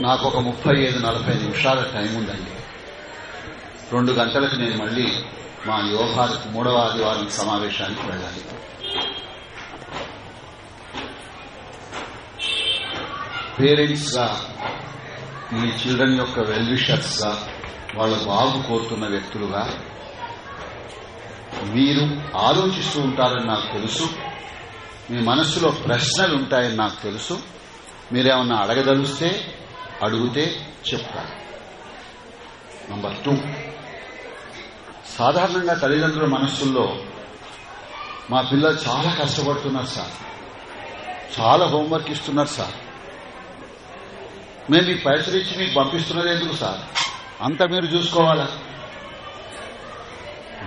నాకు ఒక ముప్పై ఐదు నలభై నిమిషాల టైం ఉందండి. రెండు గంటలకు నేను మళ్ళీ మా యోగాలకు మూడవ ఆదివారం సమావేశానికి వెళ్ళాలి. పేరెంట్స్గా మీ చిల్డ్రన్ యొక్క వెల్విషర్స్గా వాళ్ళ బాగు కోరుతున్న వ్యక్తులుగా మీరు ఆలోచిస్తూ ఉంటారని నాకు తెలుసు. మీ మనస్సులో ప్రశ్నలు ఉంటాయని నాకు తెలుసు. మీరేమన్నా అడగదలుస్తే అడిగితే చెప్తారు నంబర్ టూ సాధారణంగా తల్లిదండ్రుల మనస్సుల్లో మా పిల్లలు చాలా కష్టపడుతున్నారు సార్. చాలా హోంవర్క్ ఇస్తున్నారు సార్. మేము మీకు పైసలు ఇచ్చి మీకు పంపిస్తున్నది ఎందుకు సార్? అంత మీరు చూసుకోవాలా?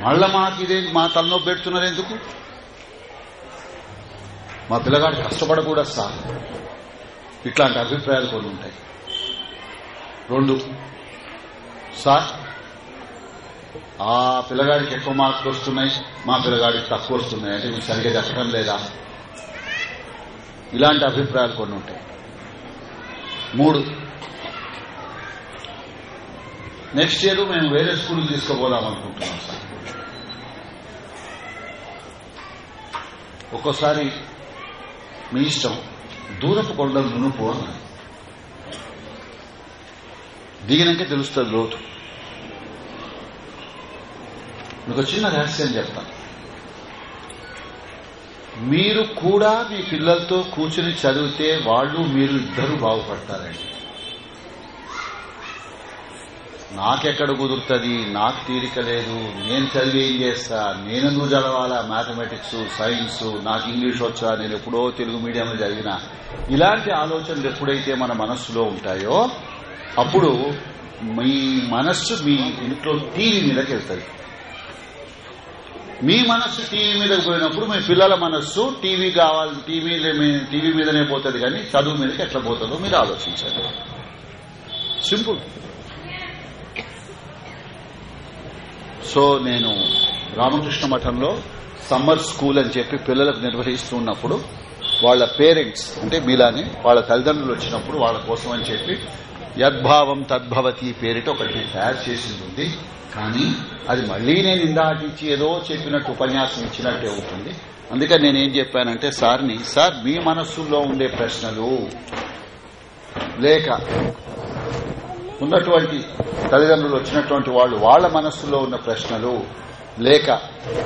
మళ్ళా మాకు ఇదే మా తలనొప్పి పెడుతున్నారు ఎందుకు? మా పిల్లగాడు కష్టపడకూడదు సార్. ఇట్లాంటి అభిప్రాయాలు కొన్ని ఉంటాయి. రెండు సార్ ఆ పిల్లగాడికి ఎక్కువ మార్కులు వస్తున్నాయి మా పిల్లగాడికి తక్కువ వస్తున్నాయి. అంటే మీకు సరిగ్గా చెప్పడం లేదా? ఇలాంటి అభిప్రాయాలు కొన్ని ఉంటాయి. మూడు నెక్స్ట్ ఇయర్ మేము వేరే స్కూల్ తీసుకుపోదాం అనుకుంటున్నాం సార్. ఒక్కోసారి మీ ఇష్టం దూరపు కొండలు నునుపు అన్నారు దిగినాకే తెలుస్తుంది లోతు. మీకు చిన్న రహస్యం చెప్తాను. మీరు కూడా మీ పిల్లలతో కూర్చుని చదివితే వాళ్ళు మీరు ఇద్దరు బాగుపడతారండి. నాకెక్కడ కుదురుతుంది? నాకు తీరిక లేదు. నేను చదివి ఏం చేస్తా? నేనెందుకు చదవాలా? మ్యాథమెటిక్స్ సైన్స్ నాకు ఇంగ్లీష్ వచ్చా? నేను ఎప్పుడో తెలుగు మీడియంలో చదివినా. ఇలాంటి ఆలోచనలు ఎప్పుడైతే మన మనస్సులో ఉంటాయో అప్పుడు మీ మనస్సు మీ ఇంట్లో టీవీ మీదకి వెళ్తుంది. మీ మనస్సు టీవీ మీదకి పోయినప్పుడు మీ పిల్లల మనస్సు టీవీ కావాలి టీవీ టీవీ మీదనే పోతుంది కానీ చదువు మీదకి ఎట్లా పోతుందో మీరు ఆలోచించండి. సింపుల్. సో నేను రామకృష్ణ మఠంలో సమ్మర్ స్కూల్ అని చెప్పి పిల్లలకు నిర్వహిస్తూ ఉన్నప్పుడు వాళ్ళ పేరెంట్స్ అంటే మీలానే వాళ్ళ తల్లిదండ్రులు వచ్చినప్పుడు వాళ్ళ కోసం అని చెప్పి యద్భావం తద్భవతి పేరిట ఒకటి తయారు చేసింది. ఉంది కానీ అది మళ్ళీ నేను ఇందాటిచ్చి ఏదో చెప్పినట్టు ఉపన్యాసం ఇచ్చినట్టే అవుతుంది. అందుకని నేనేం చెప్పానంటే సార్ని సార్ మీ మనస్సులో ఉండే ప్రశ్నలు లేక ఉన్నటువంటి తల్లిదండ్రులు వచ్చినటువంటి వాళ్ళు వాళ్ళ మనస్సులో ఉన్న ప్రశ్నలు లేక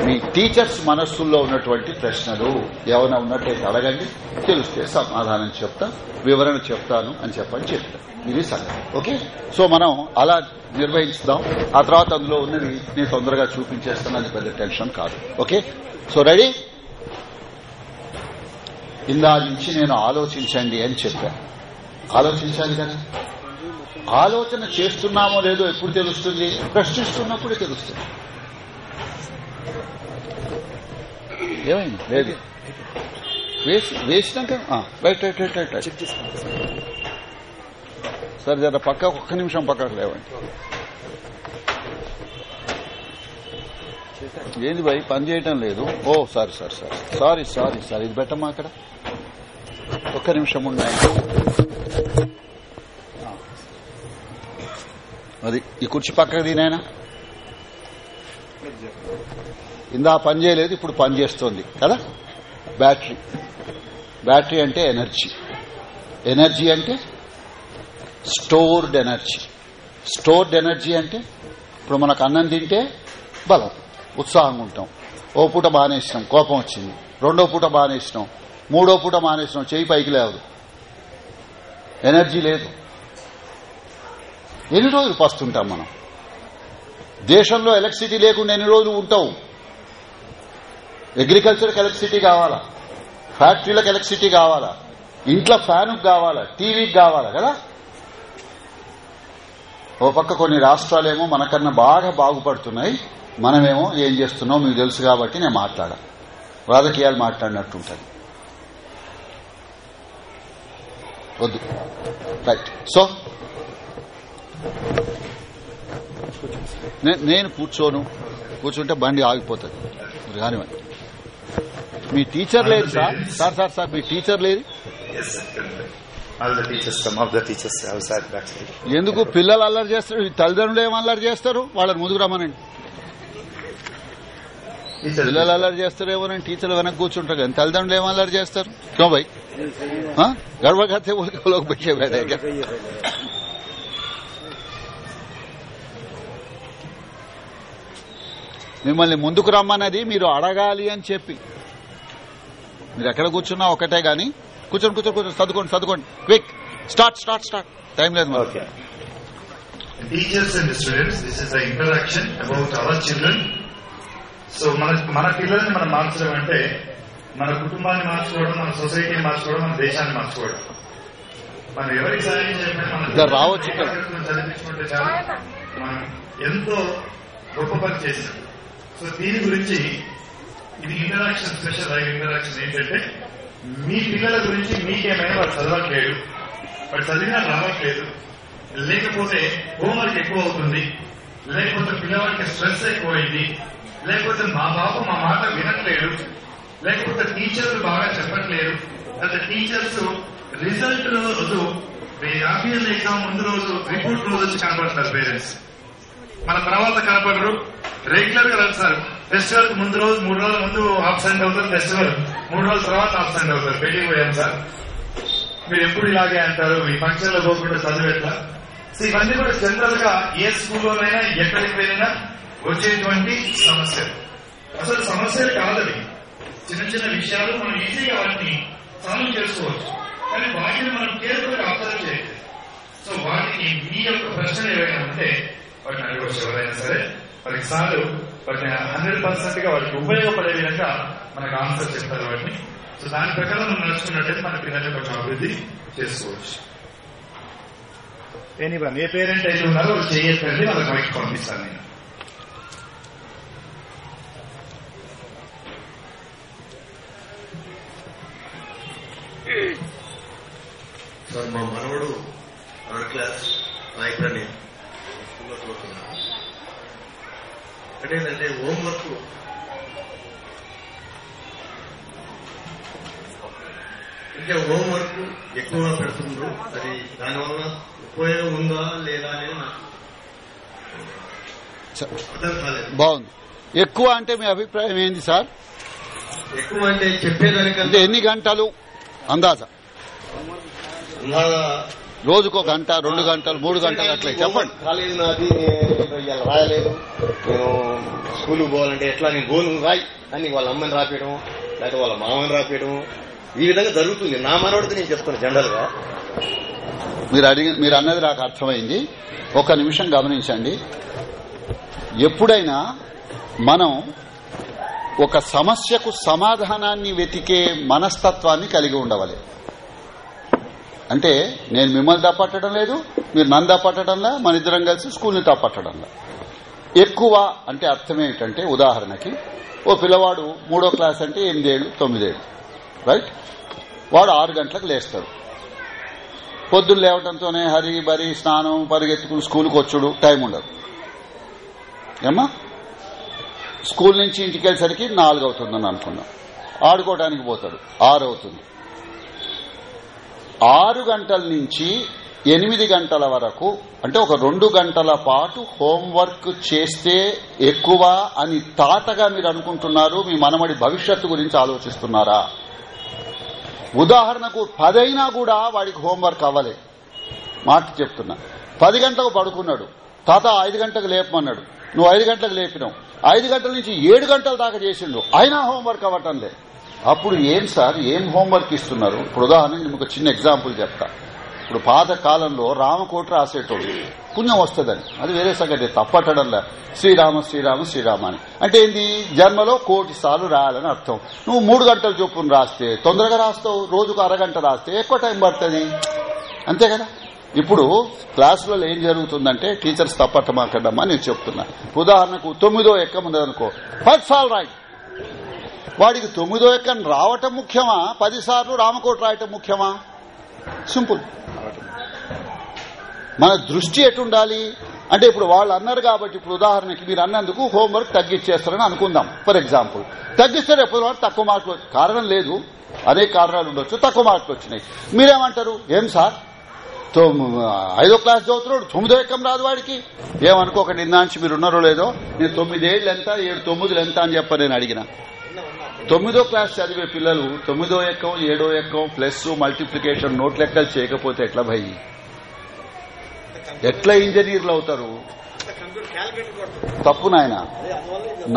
మీ టీచర్స్ మనస్సుల్లో ఉన్నటువంటి ప్రశ్నలు ఏమైనా ఉన్నట్టయితే అడగండి తెలిస్తే సమాధానం చెప్తా వివరణ చెప్తాను అని చెప్పని చెప్తా. ఇది సంగతి. ఓకే? సో మనం అలా నిర్వహించుదాం. ఆ తర్వాత అందులో ఉన్నది నేను తొందరగా చూపించేస్తాను అది పెద్ద టెన్షన్ కాదు. ఓకే? So ready? ఇందా నుంచి నేను ఆలోచించండి అని చెప్పాను ఆలోచించాలి కదా? ఆలోచన చేస్తున్నామో లేదో ఎప్పుడు తెలుస్తుంది? ప్రశ్నిస్తున్నప్పుడే తెలుస్తుంది. ఏమైంది? లేదు. వేసి వేసినాక right right right right right. సరే జర పక్క ఒక్క నిమిషం పక్కకు లేవండి. ఏంది భయ్? పని చేయటం లేదు. ఓ sorry sorry sorry. Sorry sorry sorry. ఇది పెట్టమ్మా అక్కడ. ఒక్క నిమిషం ఉన్నాయి అది ఈ కుర్చీ పక్కకు దీనైనా ఇందా పని చేయలేదు ఇప్పుడు పని చేస్తోంది కదా? బ్యాటరీ బ్యాటరీ అంటే ఎనర్జీ ఎనర్జీ అంటే స్టోర్డ్ ఎనర్జీ స్టోర్డ్ ఎనర్జీ అంటే ఇప్పుడు మనకు అన్నం తింటే బలం ఉత్సాహంగా ఉంటాం. ఓ పూట బానేసినాం కోపం వచ్చింది. రెండో పూట బానేసినాం మూడో పూట మానేసినాం చేయి పైకి లేదు ఎనర్జీ లేదు. ఎన్ని రోజులు పస్తుంటాం మనం? దేశంలో ఎలక్ట్రిసిటీ లేకుండా ఎన్ని రోజులు ఉంటావు? అగ్రికల్చర్కి ఎలక్ట్రిసిటీ కావాలా? ఫ్యాక్టరీలకు ఎలక్ట్రిసిటీ కావాలా? ఇంట్లో ఫ్యాన్కు కావాలా? టీవీకి కావాలా? కదా? ఓ పక్క కొన్ని రాష్ట్రాలేమో మనకన్నా బాగా బాగుపడుతున్నాయి. మనమేమో ఏం చేస్తున్నాం మీకు తెలుసు కాబట్టి నేను మాట్లాడా రాజకీయాలు మాట్లాడినట్టుంటది వద్దు. రైట్ సో నేను కూర్చోను. కూర్చుంటే బండి ఆగిపోతుంది. కానివ్వండి. మీ టీచర్ లేదు సార్. సార్ సార్ సార్ మీ టీచర్ లేదు? ఎందుకు? పిల్లలు అల్లరి చేస్తారు తల్లిదండ్రులు ఏం అల్లరి చేస్తారు? వాళ్ళని ముందుకు రమ్మనండి. పిల్లలు అల్లరి చేస్తారేమోనని టీచర్లు వెనక కూర్చుంటారు కానీ తల్లిదండ్రులు ఏమో అల్లరి చేస్తారు? క్యో భాయ్ గడవ పెట్టే మిమ్మల్ని ముందుకు రమ్మన్నది మీరు అడగాలి అని చెప్పి. మీరు ఎక్కడ కూర్చున్నా ఒకటే గాని కూర్చొని కూర్చొని కూర్చొని చదువుకోండి చదువుకోండి quick start start start time లేదు మాకు. And students, this is the interaction about our children. So మన మన పిల్లల్ని మనం మార్చడం అంటే మన కుటుంబాన్ని మార్చుకోవడం మన సొసైటీని మార్చుకోవడం మన దేశాన్ని మార్చుకోవడం. మనం ఎవరికి సహాయం ఇద్దరు రావచ్చు చదివించుకుంటే చాలు. మనం ఎంతో గొప్ప పని చేసాం సో దీని గురించి ఇది ఇంటరాక్షన్ స్పెషల్ ఇంటరాక్షన్ ఏంటంటే మీ పిల్లల గురించి మీకేమైనా వాడు చదవట్లేదు వాడు చదివినా రావట్లేదు లేకపోతే హోంవర్క్ ఎక్కువ అవుతుంది లేకపోతే పిల్లవాడికి స్ట్రెస్ ఎక్కువైంది లేకపోతే మా బాబు మా మాట వినట్లేడు లేకపోతే టీచర్లు బాగా చెప్పట్లేదు అంటే టీచర్స్ రిజల్ట్ రోజు ఆఫీస్ ఎగ్జామ్ ముందు రోజు రిపోర్ట్ రోజు వచ్చి కనబడతారు పేరెంట్స్. మన తర్వాత కనపడరు. రెగ్యులర్గా సార్. ఫెస్టివల్కి ముందు రోజు మూడు రోజుల ముందు ఆబ్సెంట్ అవుతారు. ఫెస్టివల్ మూడు రోజుల తర్వాత ఆబ్సెంట్ అవుతారు. పెళ్ళికి పోయాం సార్. మీరు ఎప్పుడు ఇలాగే అంటారు? మీ ఫంక్షన్లో పోకుండా చదువు ఎట్లా? ఇవన్నీ కూడా జనరల్గా ఏ స్కూల్లోనైనా ఎక్కడికి వెళ్ళినా వచ్చేటువంటి సమస్యలు. అసలు సమస్యలు కాదవి. చిన్న చిన్న విషయాలు మనం ఈజీగా వాటిని సాల్వ్ చేసుకోవచ్చు. కానీ వాటిని మనం కేర్ఫుల్గా అబ్జర్వ్ చేయలేదు. సో వాటిని మీ యొక్క ప్రశ్నలు ఏవైనా ఉంటే వాటిని అడగవచ్చు ఎవరైనా సరే వారికి సార్లు వాటిని హండ్రెడ్ పర్సెంట్గా వాటికి ఉపయోగపడే విధంగా మనకు ఆన్సర్ చెప్తారు వాటిని. సో దాని ప్రకారం మనం నడుచుకున్నట్టయితే మన పిల్లల్ని కొంచెం అభివృద్ధి చేసుకోవచ్చు. ఎనీవన్ ఏ పేరెంట్ అయితే ఉన్నారో వాళ్ళు చేయొద్దండి వాళ్ళకి బయటకు పంపిస్తాను నేను. సార్ మా మనవడు థర్డ్ క్లాస్ నాయకుడని అంటే ఏంటంటే హోంవర్క్ అంటే హోంవర్క్ ఎక్కువ పెడుతుండ్రు. అది దానివల్ల ఉపయోగం ఉందా లేదా అనేది నాకు అర్థం కాలేదు. బాగుంది. ఎక్కువ అంటే మీ అభిప్రాయం ఏంది సార్? ఎక్కువ అంటే చెప్పేదానికంటే ఎన్ని గంటలు? అందాజా. నాదా రోజుకో గంట రెండు గంటలు మూడు గంటలు అట్లా చెప్పండి. నాది రాయలేదు. నేను స్కూల్కి పోవాలంటే ఎట్లా నేను గోను రాయి. అని వాళ్ళ అమ్మని రాపేయడం లేకపోతే వాళ్ళ మామని రాపేయడం ఈ విధంగా జరుగుతుంది. నా మనవడికి నేను చెప్తాను జనరల్గా మీరు అడిగి మీరు అన్నది నాకు అర్థమైంది. ఒక నిమిషం గమనించండి. ఎప్పుడైనా మనం ఒక సమస్యకు సమాధానాన్ని వెతికే మనస్తత్వాన్ని కలిగి ఉండవాలి. అంటే నేను మిమ్మల్ని తప్పట్టడం లేదు మీరు నన్ను తప్పట్టడంలా మన ఇద్దరం కలిసి స్కూల్ని తప్పట్టడంలా ఎక్కువ అంటే అర్థం ఏమిటంటే ఉదాహరణకి ఓ పిల్లవాడు మూడో క్లాస్ అంటే ఎనిమిదేళ్ళు తొమ్మిదేళ్ళు రైట్ వాడు ఆరు గంటలకు లేస్తాడు. పొద్దున్న లేవడంతోనే హరి బరి స్నానం పరిగెత్తుకుని స్కూల్కి వచ్చుడు టైం ఉండదు. ఏమ్మా? స్కూల్ నుంచి ఇంటికి వెళ్ళేసరికి నాలుగు అవుతుందని అనుకున్నాం. ఆడుకోవడానికి పోతాడు ఆరు అవుతుంది. ఆరు గంటల నుంచి ఎనిమిది గంటల వరకు అంటే ఒక రెండు గంటల పాటు హోంవర్క్ చేస్తే ఎక్కువ అని తాతగా మీరు అనుకుంటున్నారు మీ మనమడి భవిష్యత్తు గురించి ఆలోచిస్తున్నారా? ఉదాహరణకు పదైనా కూడా వాడికి హోంవర్క్ అవ్వలే. మాట చెప్తున్నా. పది గంటలకు పడుకున్నాడు. తాత ఐదు గంటలకు లేపమన్నాడు. నువ్వు ఐదు గంటలకు లేపినావు. ఐదు గంటల నుంచి ఏడు గంటల దాకా చేసిండు. అయినా హోంవర్క్ అవ్వటం లేదు. అప్పుడు ఏం సార్? ఏం హోంవర్క్ ఇస్తున్నారు? ఇప్పుడు ఉదాహరణకి నేను ఒక చిన్న ఎగ్జాంపుల్ చెప్తా. ఇప్పుడు పాత కాలంలో రామకోట రాసేటోడు పుణ్యం వస్తుందని. అది వేరే సంగతి. తప్పట్టడంలా శ్రీరామ శ్రీరామ శ్రీరామ అని. అంటే ఏంది? జన్మలో కోటి సార్లు రాయాలని అర్థం. నువ్వు మూడు గంటల చొప్పున రాస్తే తొందరగా రాస్తావు. రోజుకు అరగంట రాస్తే ఎక్కువ టైం పడుతుంది. అంతే కదా? ఇప్పుడు క్లాసులలో ఏం జరుగుతుందంటే టీచర్స్ తప్పట్టమాకడమ్మా నేను చెప్తున్నా. ఉదాహరణకు తొమ్మిదో ఎక్క ఉన్నదనుకో ఫస్ట్ సార్లు రాయి. వాడికి తొమ్మిదో ఎక్కం రావటం ముఖ్యమా? పది సార్లు రామకోట రాయటం ముఖ్యమా? సింపుల్. మన దృష్టి ఎటుండాలి? అంటే ఇప్పుడు వాళ్ళు అన్నారు కాబట్టి ఇప్పుడు ఉదాహరణకి మీరు అన్నందుకు హోంవర్క్ తగ్గించేస్తారని అనుకుందాం. For example. తగ్గిస్తే ఎప్పుడు వాళ్ళు తక్కువ మార్కులు కారణం లేదు. అనేక కారణాలు ఉండొచ్చు. తక్కువ మార్కులు వచ్చినాయి. మీరేమంటారు? ఏం సార్? ఐదో క్లాస్ చదువుతున్నాడు. తొమ్మిదో ఎక్కం రాదు వాడికి. ఏమనుకో ఒక నిన్నాంచి మీరు ఉన్నారో లేదో? నేను తొమ్మిదేళ్ళు ఎంత ఏడు తొమ్మిదిలు ఎంత అని చెప్ప నేను అడిగిన. తొమ్మిదో క్లాస్ చదివే పిల్లలు తొమ్మిదో ఎక్కం ఏడో ఎక్కం ప్లస్ మల్టిప్లికేషన్ నోట్ లెక్కలు చేయకపోతే ఎట్లా భయ్? ఎట్లా ఇంజనీర్లు అవుతారు? తప్పు నాయన.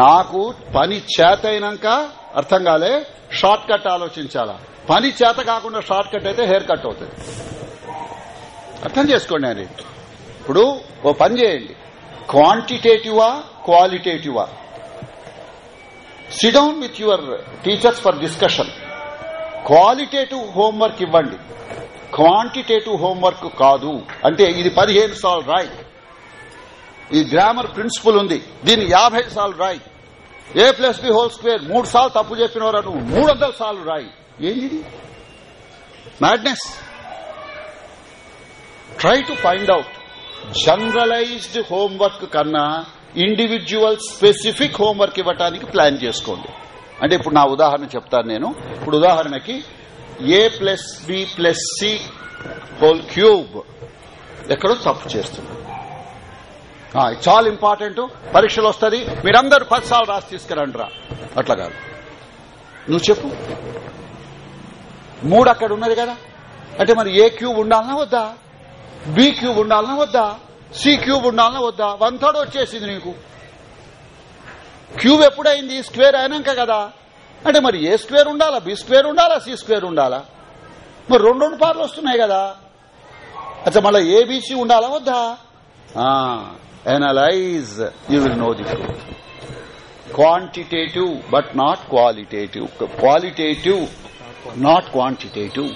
నాకు పని చేత అయినాక అర్థం కాలే షార్ట్ కట్ ఆలోచించాలా? పని చేత కాకుండా షార్ట్ కట్ అయితే హెయిర్ కట్ అవుతుంది. అర్థం చేసుకోండి అని ఇప్పుడు ఓ పని చేయండి. క్వాంటిటేటివా క్వాలిటేటివా? Sit down with your teachers for discussion qualitative homework ఇవ్వండి. క్వాంటిటేటివ్ హోంవర్క్ కాదు. అంటే ఇది పదిహేను సార్లు రాయి. ఈ గ్రామర్ ప్రిన్సిపల్ ఉంది. దీన్ని యాభై సార్లు రాయి. A plus B whole square మూడు సార్లు తప్పు చెప్పినవరా నువ్వు? మూడు వందల సార్లు రాయి. ఏంది madness try to find out generalized homework కన్నా ఇండివిజువల్ స్పెసిఫిక్ హోంవర్క్ ఇవ్వటానికి ప్లాన్ చేసుకోండి. అంటే ఇప్పుడు నా ఉదాహరణ చెప్తాను నేను. ఇప్పుడు ఉదాహరణకి A plus B plus C whole cube ఎక్కడో తప్పు చేస్తుంది. చాలా ఇంపార్టెంట్ పరీక్షలు వస్తుంది. మీరందరూ పది సార్లు రాసి తీసుకురండి రా అట్లా కాదు. నువ్వు చెప్పు. మూడు అక్కడ ఉన్నది కదా. అంటే మరి ఏ క్యూబ్ ఉండాలన్నా వద్దా? బి క్యూబ్ ఉండాలన్నా వద్దా? సి క్యూబ్ ఉండాలని వద్దా? వన్ థర్డ్ వచ్చేసింది నీకు. క్యూబ్ ఎప్పుడైంది? స్క్వేర్ అయినాక కదా. అంటే మరి ఏ స్క్వేర్ ఉండాలా? బి స్క్వేర్ ఉండాలా? సి స్క్వేర్ ఉండాలా? మరి రెండు రెండు పార్లు వస్తున్నాయి కదా. అచ్చా మళ్ళీ ఏబిసి ఉండాలా? వద్దా? Analyze you will know the truth quantitative but not qualitative qualitative not quantitative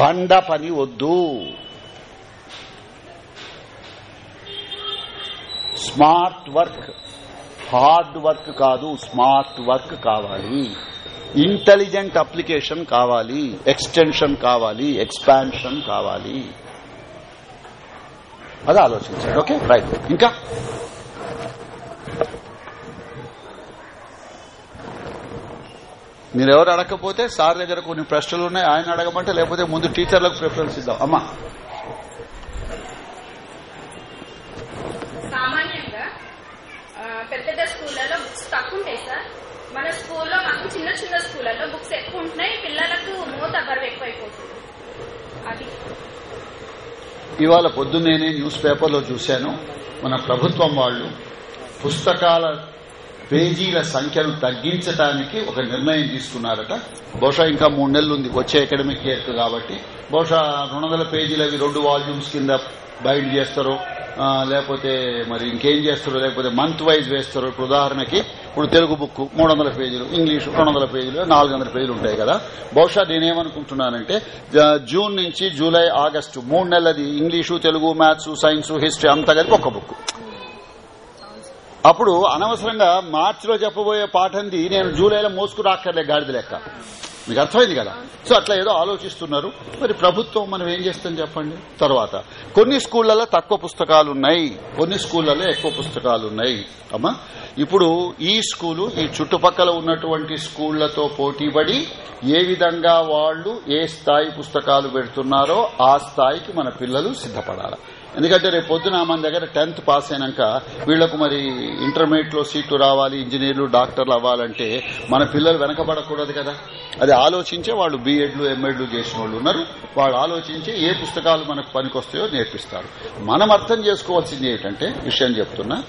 బండ పని వద్దు. స్మార్ట్ వర్క్ హార్డ్ వర్క్ కాదు స్మార్ట్ వర్క్ కావాలి. ఇంటెలిజెంట్ అప్లికేషన్ కావాలి ఎక్స్టెన్షన్ కావాలి ఎక్స్పాన్షన్ కావాలి. అది ఆలోచించండి ఓకే? రైట్. ఇంకా? మీరెవరు అడగకపోతే సార్ దగ్గర కొన్ని ప్రశ్నలు ఉన్నాయి ఆయన అడగమంటే లేకపోతే ముందు టీచర్లకు ప్రిఫరెన్స్ ఇద్దాం. అమ్మా సామాన్యంగా ఆ, పెద్ద పెద్ద స్కూళ్ళలో బుక్స్ తక్కువ ఉంటాయి సార్. మన స్కూల్లో మాకు చిన్న చిన్న స్కూళ్ళలో బుక్స్ ఎక్కువ ఉంటున్నాయి పిల్లలకు మూత బరువు ఎక్కువైపోతుంది. అది. ఇవాళ పొద్దున్నేనే న్యూస్ పేపర్లో చూశాను మన ప్రభుత్వం వాళ్ళు పుస్తకాల పేజీల సంఖ్యను తగ్గించడానికి ఒక నిర్ణయం తీసుకున్నారట. బహుశా ఇంకా మూడు నెలలు ఉంది వచ్చే అకాడమిక్ ఇయర్ కాబట్టి. బహుశా రెండు వందల పేజీలవి రెండు వాల్యూమ్స్ కింద బైండ్ చేస్తారో లేకపోతే మరి ఇంకేం చేస్తారో లేకపోతే మంత్ వైజ్ వేస్తారో. ఇప్పుడు ఉదాహరణకి ఇప్పుడు తెలుగు బుక్ మూడు వందల పేజీలు ఇంగ్లీష్ రెండు వందల పేజీలు నాలుగు వందల పేజీలు ఉంటాయి కదా. బహుశా నేనేమనుకుంటున్నానంటే జూన్ నుంచి జూలై ఆగస్టు మూడు నెలలది English Telugu maths science history అంతా కలిపి ఒక బుక్. అప్పుడు అనవసరంగా మార్చిలో చెప్పబోయే పాఠంది నేను జూలైలో మోసుకు రాక్కర్లే గాడిద లెక్క. మీకు అర్థమైంది కదా? సో అట్లా ఏదో ఆలోచిస్తున్నారు. మరి ప్రభుత్వం మనం ఏం చేస్తాం చెప్పండి? తర్వాత కొన్ని స్కూళ్ళలో తక్కువ పుస్తకాలు ఉన్నాయి. కొన్ని స్కూళ్ళలో ఎక్కువ పుస్తకాలు ఉన్నాయి. అమ్మా ఇప్పుడు ఈ స్కూలు ఈ చుట్టుపక్కల ఉన్నటువంటి స్కూళ్ళతో పోటీపడి ఏ విధంగా వాళ్ళు ఏ స్థాయి పుస్తకాలు పెడుతున్నారో ఆ స్థాయికి మన పిల్లలు సిద్ధపడాలి. ఎందుకంటే రేపు పొద్దున మన దగ్గర టెన్త్ పాస్ అయినాక వీళ్ళకు మరి ఇంటర్మీడియట్లో సీట్లు రావాలి ఇంజనీర్లు డాక్టర్లు అవ్వాలంటే మన పిల్లలు వెనకబడకూడదు కదా. అది ఆలోచించే వాళ్ళు బీఎడ్లు ఎంఎడ్లు చేసిన వాళ్ళు ఉన్నారు. వాళ్ళు ఆలోచించి ఏ పుస్తకాలు మనకు పనికొస్తాయో నేర్పిస్తారు. మనం అర్థం చేసుకోవాల్సింది ఏంటంటే విషయం చెప్తున్నా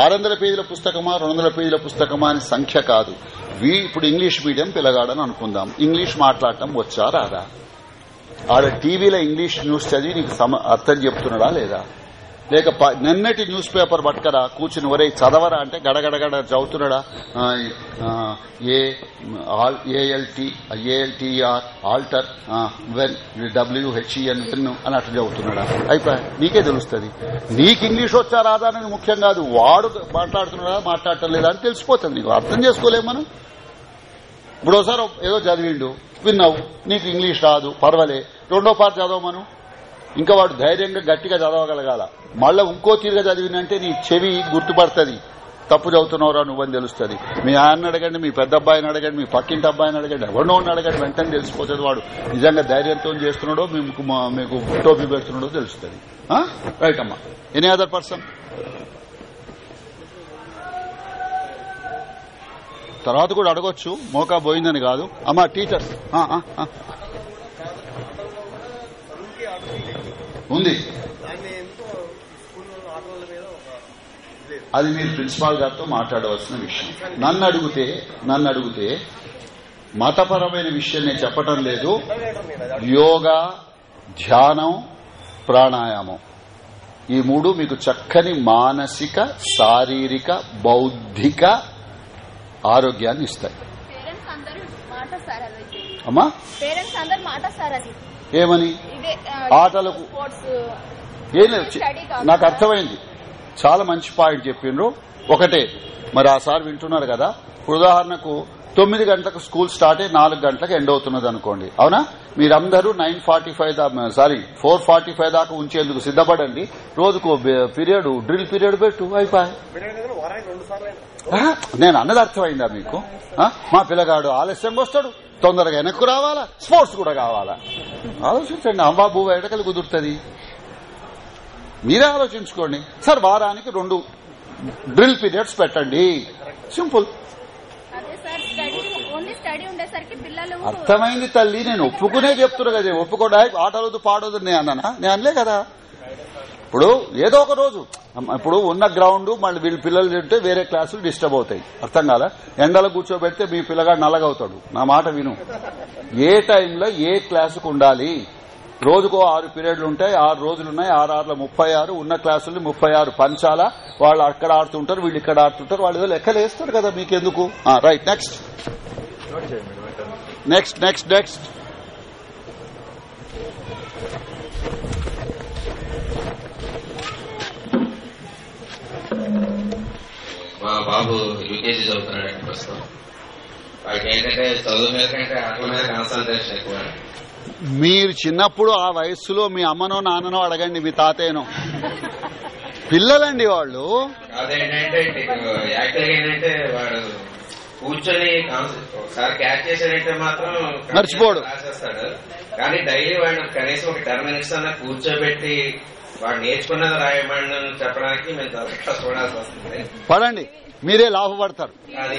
ఆరు వందల పేజీల పుస్తకమా రెండు వందల పేజీల పుస్తకమా అని సంఖ్య కాదు. వీ ఇప్పుడు ఇంగ్లీష్ మీడియం పిల్లగాడని అనుకుందాం. ఇంగ్లీష్ మాట్లాడటం వచ్చా రాదా? ఆడ టీవీలో ఇంగ్లీష్ న్యూస్ చదివి నీకు సమ- అర్థం చెప్తున్నాడా లేదా? లేక ప- నిన్నటి న్యూస్ పేపర్ పట్టుకరా కూర్చుని ఒరే చదవరా అంటే గడగడగడ చదువుతున్నాడా? A all ALT ALTR alter when WHEN అని అట్లా చదువుతున్నాడా? అయిపోయా నీకే తెలుస్తుంది. నీకు ఇంగ్లీష్ వచ్చా రాదా అనేది ముఖ్యం కాదు. వాడు మాట్లాడుతున్నాడా మాట్లాడటం లేదా అని తెలిసిపోతుంది నీకు. అర్థం చేసుకోలేము మనం. ఇప్పుడు ఒకసారి ఏదో చదివిండు విన్నావు నీకు ఇంగ్లీష్ రాదు పర్వాలే. రెండో పార్ట్ చదవమను. ఇంకా వాడు ధైర్యంగా గట్టిగా చదవగలగాల. మళ్ళా ఇంకో తీరుగా చదివినంటే నీ చెవి గుర్తుపడుతుంది. తప్పు చదువుతున్నావురా నువ్వని తెలుస్తుంది. మీ ఆయన అడగండి మీ పెద్ద అబ్బాయిని అడగండి మీ పక్కింటి అబ్బాయిని అడగండి ఎవరినో అడగండి వెంటనే తెలిసిపోతుంది వాడు. నిజంగా ధైర్యంతో చేస్తున్నాడో మీకు మా- మీకు టోపీ పెడుతున్నాడో తెలుస్తుంది. రైట్ అమ్మా. ఎనీ అదర్ పర్సన్ తర్వాత కూడా అడగొచ్చు. మోకా పోయిందని కాదు. అమ్మా టీచర్స్ ఆ, ఆ, ఆ. ఉంది. అది మీరు ప్రిన్సిపాల్ గారితో మాట్లాడవలసిన విషయం. నన్ను అడిగితే నన్ను అడిగితే మతపరమైన విషయం నేను చెప్పటం లేదు. యోగా ధ్యానం ప్రాణాయామం. ఈ మూడు మీకు చక్కని మానసిక శారీరక బౌద్ధిక ఆరోగ్యాన్ని ఇస్తాయి. పేరెంట్స్ అందరూ మాట సార్ అది అమ్మా? పేరెంట్స్ అందరు మాట సార్ అది ఏమని? ఇదే ఆటలకు- ఏం లేదు నాకు అర్థమైంది. చాలా మంచి పాయింట్ చెప్పిండ్రు ఒకటే మరి ఆ సార్ వింటున్నారు కదా ఉదాహరణకు తొమ్మిది గంటలకు స్కూల్ స్టార్ట్ అయ్యి నాలుగు గంటలకు ఎండ్ అవుతున్నది అనుకోండి. అవునా? మీరందరూ nine forty five sorry four forty five దాకా ఉంచేందుకు సిద్దపడండి రోజుకు పీరియడ్ డ్రిల్ పీరియడ్ పెట్టు అయిపోయి. నేను అన్నది అర్థమైందా మీకు? మా పిల్లగాడు ఆలస్యంగా వస్తాడు. తొందరగా వెనక్కు రావాలా? స్పోర్ట్స్ కూడా కావాలా? ఆలోచించండి అవ్వా బువ్వ ఎడకలు కుదురుతుంది. మీరే ఆలోచించుకోండి. సార్ వారానికి రెండు డ్రిల్ పీరియడ్స్ పెట్టండి. సింపుల్. అర్థమైంది తల్లి నేను ఒప్పుకునే చెప్తున్నా కదా ఒప్పుకోడా ఆటలదు పాడవద్దు నేను అన్నానా? నేను అనలే కదా. ఇప్పుడు ఏదో ఒక రోజు ఇప్పుడు ఉన్న గ్రౌండ్ మళ్ళీ వీళ్ళ పిల్లలు తింటే వేరే క్లాసులు డిస్టర్బ్ అవుతాయి. అర్థం కాదా ఎండలో కూర్చోబెడితే మీ పిల్లగాడు నల్లగవుతాడు. నా మాట విను. ఏ టైంలో ఏ క్లాసుకు ఉండాలి? రోజుకో ఆరు పీరియడ్లు ఉంటాయి ఆరు రోజులు ఉన్నాయి ఆరు ఆరులో ముప్పై ఆరు ఉన్న క్లాసులు ముప్పై ఆరు పంచాలా? వాళ్ళు అక్కడ ఆడుతుంటారు వీళ్ళు ఇక్కడ ఆడుతుంటారు వాళ్ళు ఏదో లెక్కలు వేస్తారు కదా మీకెందుకు? Right next. Next next next. మా బాబు యూకేజీ చదువుతున్నాడు ప్రస్తుతం. వాడికి ఏంటంటే చదువు మీద కంటే ఆటల మీద కాన్సన్ట్రేషన్ ఎక్కువ మీరు చిన్నప్పుడు ఆ వయస్సులో మీ అమ్మనో నాన్ననో అడగండి మీ తాతయ్యనో. పిల్లలండి వాళ్ళు. అదేంటంటే యాక్చువల్గా ఏంటంటే వాడు కూర్చొని ఒకసారి క్యాచ్ చేసాడంటే మాత్రం మర్చిపోడు. రాసేస్తాడు కానీ డైలీ వాడిని కనీసం ఒక టెన్ మినిట్స్ అన్న కూర్చోబెట్టి వాడు నేర్చుకున్నది రాయమని చెప్పడానికి మేము చాలా కష్టపడాల్సి వస్తుంది. పడండి మీరే లాభపడతారు. అది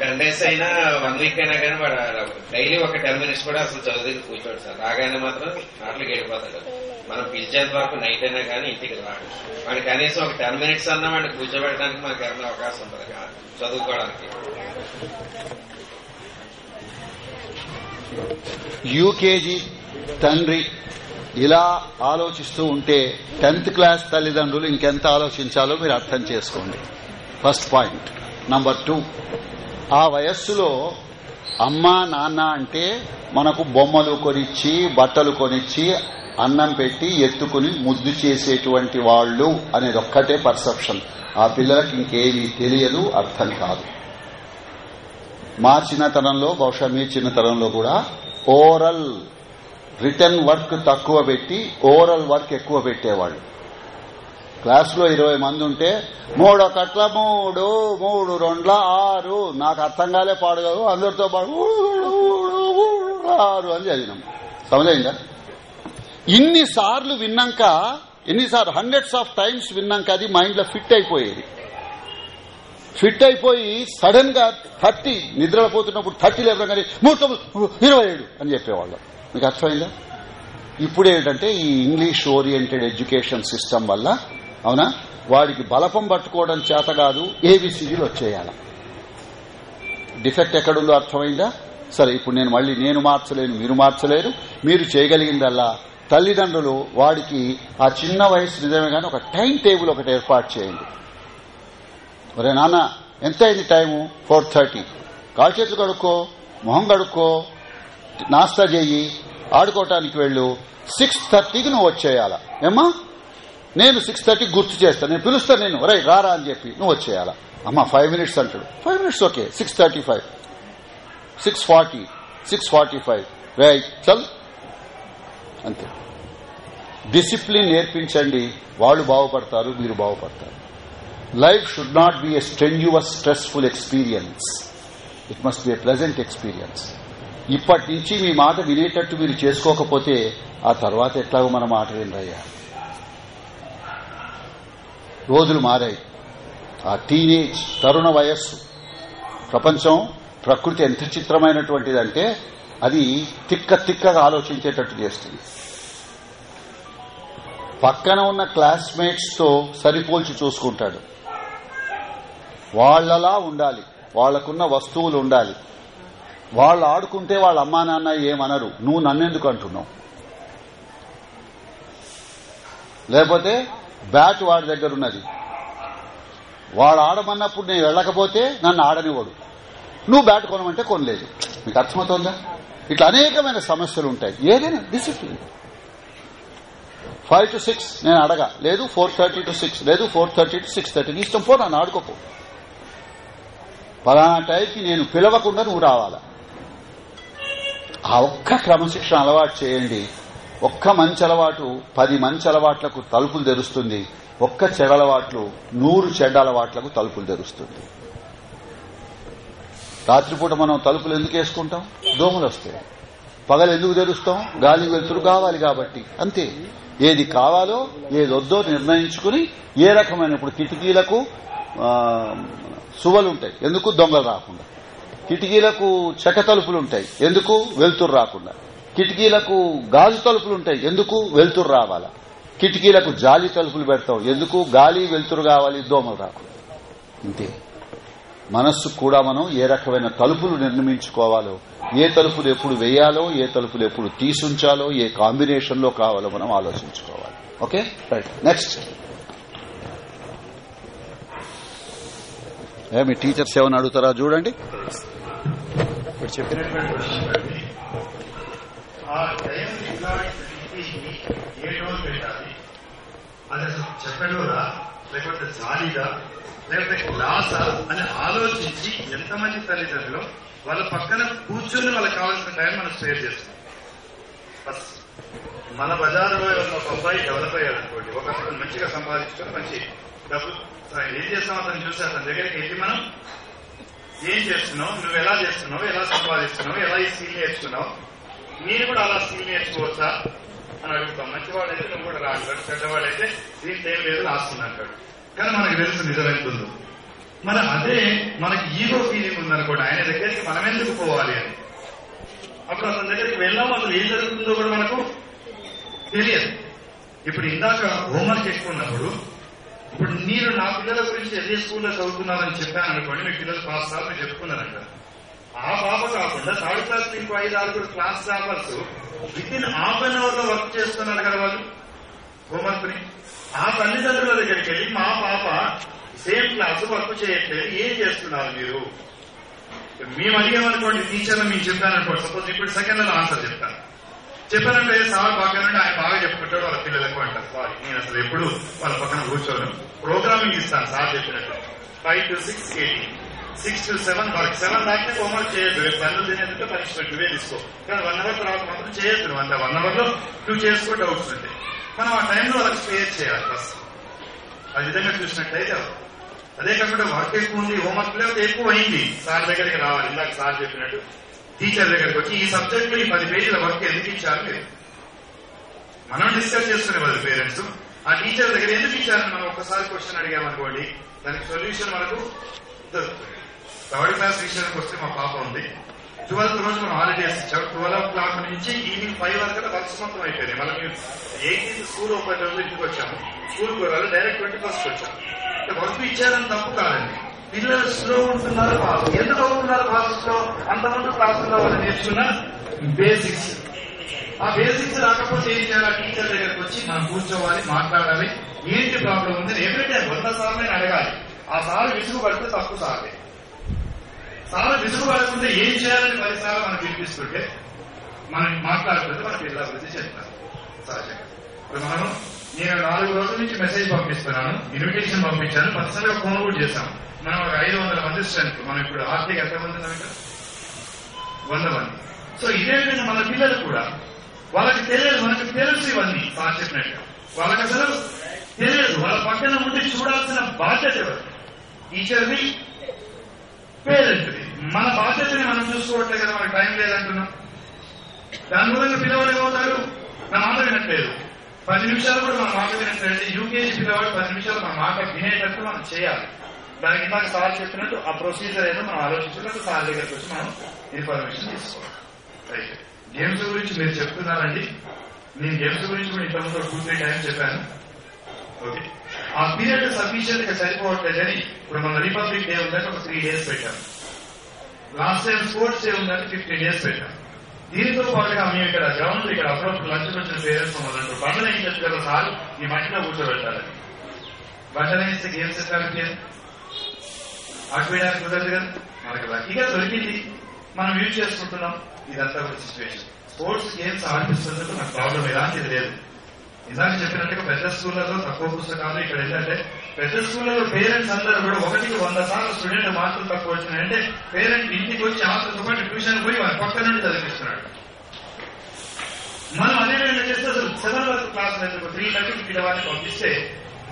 టెన్ డేస్ అయినా వన్ వీక్ అయినా కానీ వాడు డైలీ ఒక టెన్ మినిట్స్ కూడా అసలు చదువు కూర్చోడు సార్. రాగానే మాత్రం ఆటలకు వెళ్ళిపోతాడు మనం పిలిచేంత వరకు నైట్ అయినా కానీ ఇంటికి రాడు. వాడి కనీసం ఒక టెన్ మినిట్స్ అన్నా వాడిని కూర్చోబెట్టడానికి మనకి ఏమైనా అవకాశం ఉంటుంది చదువుకోవడానికి. యూకేజీ తండ్రి ఇలా ఆలోచిస్తూ ఉంటే టెన్త్ క్లాస్ తల్లిదండ్రులు ఇంకెంత ఆలోచించాలో మీరు అర్థం చేసుకోండి. ఫస్ట్ పాయింట్ నంబర్ టూ ఆ వయస్సులో అమ్మా నాన్న అంటే మనకు బొమ్మలు కొనిచ్చి బట్టలు కొనిచ్చి అన్నం పెట్టి ఎత్తుకుని ముద్దు చేసేటువంటి వాళ్ళు అనేది ఒక్కటే పర్సెప్షన్ ఆ పిల్లలకి ఇంకేమీ తెలియదు అర్థం కాదు. మా చిన్నతనంలో బహుశా మీ చిన్నతనంలో కూడా ఓరల్ రిటర్న్ వర్క్ తక్కువ పెట్టి ఓవరాల్ వర్క్ ఎక్కువ పెట్టేవాళ్ళు. క్లాసులో ఇరవై మంది ఉంటే మూడు ఒకట్ల మూడు మూడు రెండ్ల ఆరు నాకు అర్థం కాలే పాడు అందరితో పాడు ఆరు అని చదివినాం. సమజైందా? ఇన్నిసార్లు విన్నాక ఎన్నిసార్లు హండ్రెడ్స్ ఆఫ్ టైమ్స్ విన్నాక అది మైండ్లో ఫిట్ అయిపోయేది. ఫిట్ అయిపోయి సడన్గా థర్టీ నిద్రలో పోతున్నప్పుడు థర్టీ కానీ మూడు ఇరవై ఏడు అని చెప్పేవాళ్ళం. మీకు అర్థమైందా? ఇప్పుడు ఏంటంటే ఈ ఇంగ్లీష్ ఓరియంటెడ్ ఎడ్యుకేషన్ సిస్టమ్ వల్ల అవునా? వాడికి బలపం పట్టుకోవడం చేత కాదు ఏబిసిడీలు వచ్చేయాల. డిఫెక్ట్ ఎక్కడుందో అర్థమైందా? సరే ఇప్పుడు నేను మళ్ళీ నేను మార్చలేను మీరు మార్చలేరు మీరు చేయగలిగిందల్లా. తల్లిదండ్రులు వాడికి ఆ చిన్న వయసు నిజమే కానీ ఒక టైం టేబుల్ ఒకటి ఏర్పాటు చేయండి. ఒరే నాన్న ఎంత అయింది టైము? Four thirty. కాలు చేతులు కడుక్కో మొహం కడుక్కో నాస్తా చెయ్యి ఆడుకోవటానికి వెళ్ళు. సిక్స్ థర్టీకి నువ్వు వచ్చేయాలా. ఏమ్మా? నేను సిక్స్ థర్టీకి గుర్తు చేస్తాను నేను పిలుస్తాను నేను రై రారా అని చెప్పి నువ్వు వచ్చేయాలా. అమ్మా ఫైవ్ మినిట్స్ అంటాడు. Five minutes okay six thirty five six forty six forty five right చల్ అంతే. డిసిప్లిన్ నేర్పించండి. వాళ్ళు బాగుపడతారు మీరు బాగుపడతారు. Life should not be a strenuous stressful experience it must be a pleasant experience ఇప్పటి నుంచి మీ మాట వినేటట్టు మీరు చేసుకోకపోతే ఆ తర్వాత ఎట్లాగో మన మాట వినరయ్యా. రోజులు మారాయి. ఆ టీనేజ్ తరుణ వయస్సు ప్రపంచం ప్రకృతి ఎంత చిత్రమైనటువంటిదంటే అది తిక్క తిక్కగా ఆలోచించేటట్టు చేస్తుంది. పక్కన ఉన్న క్లాస్మేట్స్తో సరిపోల్చి చూసుకుంటాడు. వాళ్ళలా ఉండాలి. వాళ్ళకున్న వస్తువులు ఉండాలి. వాళ్ళు ఆడుకుంటే వాళ్ళ అమ్మా నాన్న ఏమనరు. నువ్వు నన్నెందుకు అంటున్నావు? లేకపోతే బ్యాట్ వాడి దగ్గర ఉన్నది. వాడు ఆడమన్నప్పుడు నేను వెళ్ళకపోతే నన్ను ఆడనివ్వడు. నువ్వు బ్యాట్ కొనమంటే కొనలేదు. మీకు అర్థమవుతుందా? ఇట్లా అనేకమైన సమస్యలు ఉంటాయి. ఏదైనా డిసిప్లిన్ ఫైవ్ టు సిక్స్ నేను అడగా. లేదు ఫోర్ థర్టీ టు సిక్స్ లేదు four thirty two six thirty ఇష్టం పో నన్ను ఆడుకోపో. పలానా టైంకి నేను పిలవకుండా నువ్వు రావాలా? ఆ ఒక్క క్రమశిక్షణ అలవాటు చేయండి. ఒక్క మంచి అలవాటు పది మంచి అలవాట్లకు తలుపులు తెరుస్తుంది. ఒక్క చెడలవాట్లు నూరు చెడ్డ అలవాట్లకు తలుపులు తెరుస్తుంది. రాత్రిపూట మనం తలుపులు ఎందుకు వేసుకుంటాం? దోమలు వస్తాయి. పగలు ఎందుకు తెరుస్తాం? గాలి వెలుతురు కావాలి కాబట్టి. అంతే. ఏది కావాలో ఏది వద్దో నిర్ణయించుకుని ఏ రకమైన ఇప్పుడు కిటికీలకు సువలుంటాయి ఎందుకు? దొంగలు రాకుండా. కిటికీలకు చెక్క తలుపులు ఉంటాయి. ఎందుకు? వెలుతురు రాకుండా. కిటికీలకు గాజు తలుపులు ఉంటాయి. ఎందుకు? వెలుతురు రావాలా? కిటికీలకు జాలి తలుపులు పెడతాం ఎందుకు? గాలి వెలుతురు కావాలి దోమలు రాకుండా. ఇంతే. మనస్సు కూడా మనం ఏ రకమైన తలుపులు నిర్మించుకోవాలో ఏ తలుపులు ఎప్పుడు వేయాలో ఏ తలుపులు ఎప్పుడు తీసుంచాలో ఏ కాంబినేషన్లో కావాలో మనం ఆలోచించుకోవాలి. ఓకే? రైట్ నెక్స్ట్ ఏ మీ టీచర్స్ ఏమైనా అడుగుతారా? చూడండి. ఇప్పుడు చెప్పినటువంటి ఆ టైం ఏ రోజు పెట్టాలి? అది లేకపోతే జాలీగా లేకపోతే క్లాసా అని ఆలోచించి ఎంతమంది తల్లిదండ్రులు వాళ్ళ పక్కన కూర్చొని వాళ్ళకి కావాల్సిన టైం మనం షేర్ చేస్తాం. ఫస్ట్ మన బజారులో ఉన్న ఒక అబ్బాయి డెవలప్ అయ్యాడు అనుకోండి. ఒక మంచిగా సంపాదించుకొని మంచి డబ్బు ఏం చేస్తాం అతను చూసి అతని దగ్గరికి వెళ్ళి మనం ఏం చేస్తున్నావు? నువ్వు ఎలా చేస్తున్నావు? ఎలా సంపాదిస్తున్నావు? ఎలా ఈ స్కిల్ నేర్చుకున్నావు? మీరు కూడా అలా స్కిల్ నేర్చుకోవచ్చా? అని అడుగుతాం. మంచివాడైతే నువ్వు కూడా రాడు చెడ్డవాడైతే దీంట్లో ఏం లేదు రాస్తున్నాడు కానీ మనకు తెలుసు నిజమైతుందో మరి అదే మనకి ఈగో ఫీలింగ్ ఉందనుకోండి ఆయన దగ్గరికి మనం ఎందుకు పోవాలి అని. అప్పుడు అతని దగ్గరికి వెళ్ళాం అసలు ఏం జరుగుతుందో కూడా మనకు తెలియదు. ఇప్పుడు ఇందాక హోంవర్క్ చేసుకున్నప్పుడు ఇప్పుడు మీరు నా పిల్లల గురించి అదే స్కూల్లో చదువుతున్నారని చెప్పాను అనుకోండి మీ పిల్లలు పాస్ సార్లు చెప్పుకున్నారంట. ఆ పాప కాకుండా థర్డ్ క్లాస్ ఇంకో ఐదు ఆరుగురు class toppers within half an అవర్లో వర్క్ చేస్తున్నారు కదా వాళ్ళు హోంవర్క్ని ఆ తల్లిదండ్రుల దగ్గరికి వెళ్ళి మా పాప సేమ్ క్లాస్ వర్క్ చేయట్లేదు ఏం చేస్తున్నారు మీరు? మేము అడిగామనుకోండి టీచర్ మేము చెప్పాననుకోండి సపోజ్ ఇప్పుడు సెకండ్లో ఆన్సర్ చెప్తాను చెప్పానంటే సార్ బాగా ఆయన బాగా చెప్పుకుంటాడు వాళ్ళ పిల్లలకు అంటారు. సారీ నేను అసలు ఎప్పుడు వాళ్ళ పక్కన కూర్చోను. ప్రోగ్రామింగ్ ఇస్తాను సార్ చెప్పినట్టు. Five to six eighty six to seven work seven దాకా హోంవర్క్ చేయొద్దు. రేపు పనులు తినేందుకు పనిష్మెంట్ తీసుకో. కానీ వన్ అవర్ తర్వాత మాత్రం చేయొద్దు అంటే వన్ అవర్లో నువ్వు చేసుకో డౌట్స్ ఉంటాయి. మనం ఆ టైంలో వాళ్ళకి క్లియర్ చేయాలి ఫస్ట్ ఆ విధంగా చూసినట్లయితే అదే కాకుండా వర్క్ ఎక్కువ ఉంది హోంవర్క్ లేదు ఎక్కువ అయింది. సార్ దగ్గరికి రావాలి. ఇందాక సార్ చెప్పినట్టు టీచర్ దగ్గరికి వచ్చి ఈ సబ్జెక్ట్లో ఈ పది పేజీల వర్క్ ఎందుకు ఇచ్చారు మనం డిస్కస్ చేసుకునే వాళ్ళు పేరెంట్స్ ఆ టీచర్ దగ్గర ఎందుకు ఇచ్చారని మనం ఒక్కసారి క్వశ్చన్ అడిగామనుకోండి దానికి సొల్యూషన్ మనకు దొరుకుతుంది. థర్డ్ క్లాస్ విషయానికి వస్తే మా పాప ఉంది. ట్వెల్త్ రోజు మనం హాలిడేస్ ఇచ్చాం ట్వెల్వ్ ఓ క్లాక్ నుంచి ఈవినింగ్ ఫైవ్ వరకు వర్క్స్ మొత్తం అయిపోయింది మళ్ళీ మేము ఎయిటీన్త్ స్కూల్ ఓపెన్ రోజు ఇంటికి వచ్చాము. స్కూల్ పోయాలి డైరెక్ట్ ట్వంటీ ఫస్ట్ వచ్చాము. వర్క్ ఇచ్చారని తప్పు కాదండి. పిల్లలు స్లో ఉంటున్నారు ఫాస్ట్ ఎందుకు అవుతున్నారు ఫాస్ట్ స్లో? అంతమంది క్లాసుల్లో వాళ్ళు నేర్చుకున్న బేసిక్స్ ఆ బేసిక్స్ రాకపోతే ఏం చేయాలి? టీచర్ దగ్గరకు వచ్చి మనం కూర్చోవాలి మాట్లాడాలి. ఏంటి ప్రాబ్లం ఉంది. ఎవ్రీడే వంద సార్లు నేను అడగాలి. ఆ సార్ విసుగు పడితే తప్పు సార్లే సార్ విసుగు పడకుండా ఏం చేయాలని పదిసార్లు మనం వినిపిస్తుంటే మనం మాట్లాడుతుంటే మన పిల్లల గురించి చెప్తారు సహజంగా. ఇప్పుడు మనం నేను నాలుగు రోజుల నుంచి మెసేజ్ పంపిస్తున్నాను ఇన్విటేషన్ పంపించాను పర్సనల్గా ఫోన్ కూడా చేశాను. మనం ఒక ఐదు వందల మంది స్ట్రెంత్ మనం ఇప్పుడు ఆర్థిక ఎంత మంది ఉన్నాం వంద మంది. సో ఇదే విధంగా మన పిల్లలు కూడా వాళ్ళకి తెలియదు మనకు తెలుసు ఇవన్నీ సార్ వాళ్ళకి అసలు తెలియదు. వాళ్ళ పక్కన ఉండి చూడాల్సిన బాధ్యత ఎవరు? టీచర్ది పేరెంట్ది మన బాధ్యతని మనం చూసుకోవట్లే కదా మనకు టైం లేదంటున్నాం. దాని మూలంగా పిల్లవాడు ఏమవుతారు? నా మాట వినట్లేదు. పది నిమిషాలు కూడా మన మాట వినట్లేదు. యూకేజీ పిల్లవాడు పది నిమిషాలు మన మాట వినేటట్టు మనం చేయాలి. దానికి ఇందాక సార్ చెప్పినట్టు ఆ ప్రొసీజర్ ఏదో మనం ఆలోచించినట్టు సార్ దగ్గరికి వచ్చి మనం ఇన్ఫర్మేషన్ తీసుకోవాలి. రైట్ గేమ్స్ గురించి మీరు చెప్తున్నారండి. నేను గేమ్స్ గురించి కూడా ఇంతకుముందు టూ త్రీ టైమ్స్ చెప్పాను. ఓకే. ఆ పీరియడ్ సఫిషియెంట్గా సరిపోవట్లేదని ఇప్పుడు మన రిపబ్లిక్ డే ఉందంటే ఒక త్రీ డేస్ పెట్టాం లాస్ట్ టైం స్పోర్ట్స్ డే ఉందంటే ఫిఫ్టీన్ డేస్ పెట్టాం దీంతో పాటుగా మేము ఇక్కడ గ్రౌండ్ ఇక్కడ అప్పుడప్పుడు లంచ్ వచ్చిన పేరెంట్స్ మమ్మల్ని బండలు ఏం చెప్తారు సార్ ఈ మట్టిలో కూర్చోబెట్టాలని బండలు వేస్తే గేమ్స్ ఎట్లా అటు వేయడానికి కుదరదు కదా? మనకి లక్కీగా దొరికింది. మనం యూజ్ చేసుకుంటున్నాం. ఇదంతా ఒక సిచ్యువేషన్ స్పోర్ట్స్ గేమ్స్ ఆడిపిస్తున్నందుకు నాకు ప్రాబ్లం ఎలాంటిది లేదు. ఇందాక చెప్పినట్టుగా పెద్ద స్కూళ్ళలో తక్కువ పుస్తకాలు ఇక్కడ ఏంటంటే పెద్ద స్కూళ్ళలో పేరెంట్స్ అందరూ కూడా ఒకటికి వంద సార్లు స్టూడెంట్ మార్కులు తక్కువ వచ్చినాయంటే పేరెంట్ ఇంటికి వచ్చి ఆతతో పాటు ట్యూషన్ పోయి వారి పక్క నుండి చదివిస్తున్నాడు మనం అదే విధంగా చేస్తే అసలు సెవెన్ వరకు క్లాస్ ఎందుకు? త్రీ థర్టీకి పిల్లవాడిని పంపిస్తే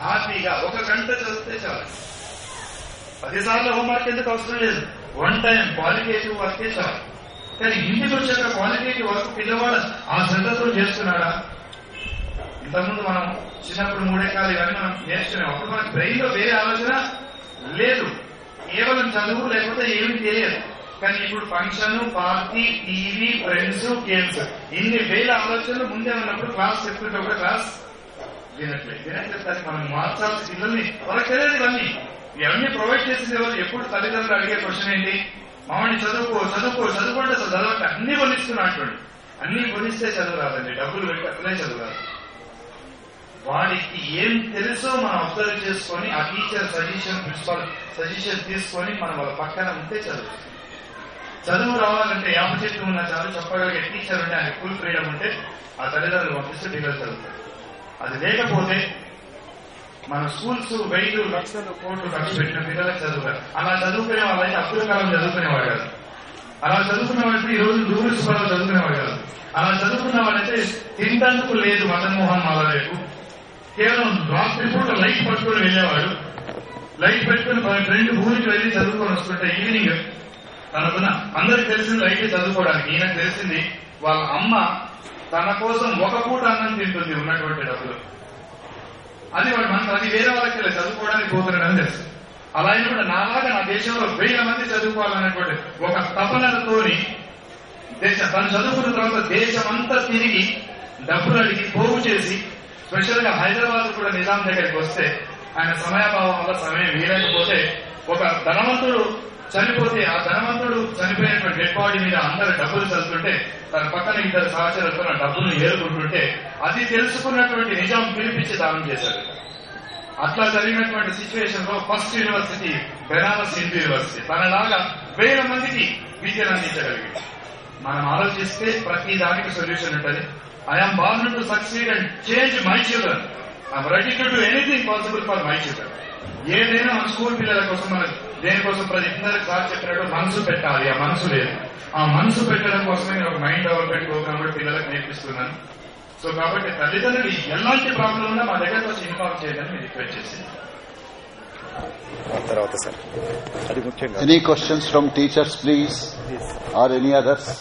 హ్యాపీగా ఒక గంట చదివితే చాలు. పదిసార్లు హోంవర్క్ ఎందుకు అవసరం లేదు. వన్ టైం క్వాలిటేటివ్ వర్కే చాలు. కానీ ఇంటికి వచ్చాక క్వాలిటేటివ్ వర్క్ పిల్లవాడు ఆ శ్రద్ధతో చేస్తున్నాడా? ఇంతకుముందు మనం చిన్నప్పుడు మూడేకాలు ఇవన్నీ మనం నేర్చుకున్నాం అప్పుడు మనకి బ్రెయిన్లో వేరే ఆలోచన లేదు. కేవలం చదువు లేకపోతే ఏమీ తెలియదు. కానీ ఇప్పుడు function party TV friends games ఇన్ని వేల ఆలోచనలు ముందే ఉన్నప్పుడు క్లాస్ చెప్తుంటే కూడా క్లాస్ వినట్లేదు. వినట్లేదు మనం మార్చాల్సిన పిల్లల్ని వాళ్ళకి తెలియదు ఇవన్నీ ఇవన్నీ ప్రొవైడ్ చేసింది ఎవరు? ఎప్పుడు తల్లిదండ్రులు అడిగే క్వశ్చన్ ఏంటి? మామని చదువుకో చదువుకో చదువుకుంటే అసలు అన్ని కొనిస్తున్నాడు. అంటాడు అన్ని కొనిస్తే చదువు రాదండి. డబ్బులు పెట్టి అసలే చదువు రాదు. వాడికి ఏం తెలుసో మనం అబ్జర్వ్ చేసుకొని ఆ టీచర్ సజెషన్ ప్రిన్సిపాల్ సజెషన్ తీసుకొని మనం వాళ్ళ పక్కన ఉంటే చదువు. చదువు రావాలంటే యాప చెట్టు ఉన్న చాలు చెప్పగలిగే టీచర్ ఉంటే ఆయన ఫుల్ ఫ్రీడమ్ ఉంటే ఆ తల్లిదండ్రులు పంపిస్తే పిల్లలు చదువుతారు. అది లేకపోతే మన స్కూల్స్ వెయ్యి లక్షలు కోట్లు ఖర్చు పెట్టిన పిల్లలకు చదువుతారు అలా చదువుకునే వాళ్ళైతే అప్పుల కాలం చదువుకునేవాడు కాదు. అలా చదువుకునే వాళ్ళైతే ఈ రోజు దూరు సుబ్బారావు చదువుకునేవాడు కాదు. అలా చదువుకున్న వాళ్ళైతే తింటందుకు లేదు మదన్ మోహన్ మాలవేపు కేవలం రాత్రి పూట లైట్ పట్టుకుని వెళ్ళేవాడు. లైట్ పెట్టుకుని ఫ్రెండ్ ఊరికి వెళ్ళి చదువుకొని వస్తుంటే ఈవినింగ్ తనకున్న అందరికి తెలిసింది లైట్ చదువుకోవడానికి. ఈయనకు తెలిసింది వాళ్ళ అమ్మ తన కోసం ఒక పూట అన్నం తింటుంది ఉన్నటువంటి డబ్బులు. అది వాడు మనకు అది వేరే వాళ్ళకి తెలియదు చదువుకోవడానికి పోతున్నాడని తెలుసు. అలా అయినా కూడా నాలాగా నా దేశంలో వేల మంది చదువుకోవాలనేటువంటి ఒక తపనతోని దేశ తను చదువుకున్న తర్వాత దేశం అంతా తిరిగి డబ్బులు అడిగి పోగు చేసి స్పెషల్గా హైదరాబాద్ కూడా నిజాం దగ్గరికి వస్తే ఆయన సమయాభావం వల్ల సమయం వీలైకపోతే ఒక ధనవంతుడు చనిపోతే ఆ ధనవంతుడు చనిపోయినటువంటి డెడ్ బాడీ మీద అందరు డబ్బులు చదువుతుంటే తన పక్కన ఇద్దరు సహచరులతో డబ్బులు ఏరుకుంటుంటే అది తెలుసుకున్నటువంటి నిజాం పిలిపించి దానం చేశారు అట్లా జరిగినటువంటి సిచ్యువేషన్లో first university Banaras Hindu university తనలాగా వేల మందికి విద్యను అందించగలిగింది. మనం ఆలోచిస్తే ప్రతి దానికి సొల్యూషన్ ఉంటుంది. I'm born to succeed and change my children I'm ready to do anything possible for my children ఏదైనా మన స్కూల్ పిల్లల కోసం మనకి దేనికోసం ప్రతి ఇద్దరికి సార్ చెప్పినట్టు మనసు పెట్టాలి. ఆ మనసు లేదు. ఆ మనసు పెట్టడం కోసమే నేను ఒక మైండ్ డెవలప్మెంట్ ప్రోగ్రామ్ కూడా పిల్లలకు నేర్పిస్తున్నాను. సో కాబట్టి తల్లిదండ్రులు ఎలాంటి ప్రాబ్లం ఉన్నా మా దగ్గరకు వచ్చి ఇన్ఫార్మ్ చేయాలని నేను రిక్వెస్ట్ చేసింది తర్వాత సార్. అది ముఖ్యంగా. Any questions from teachers please or any others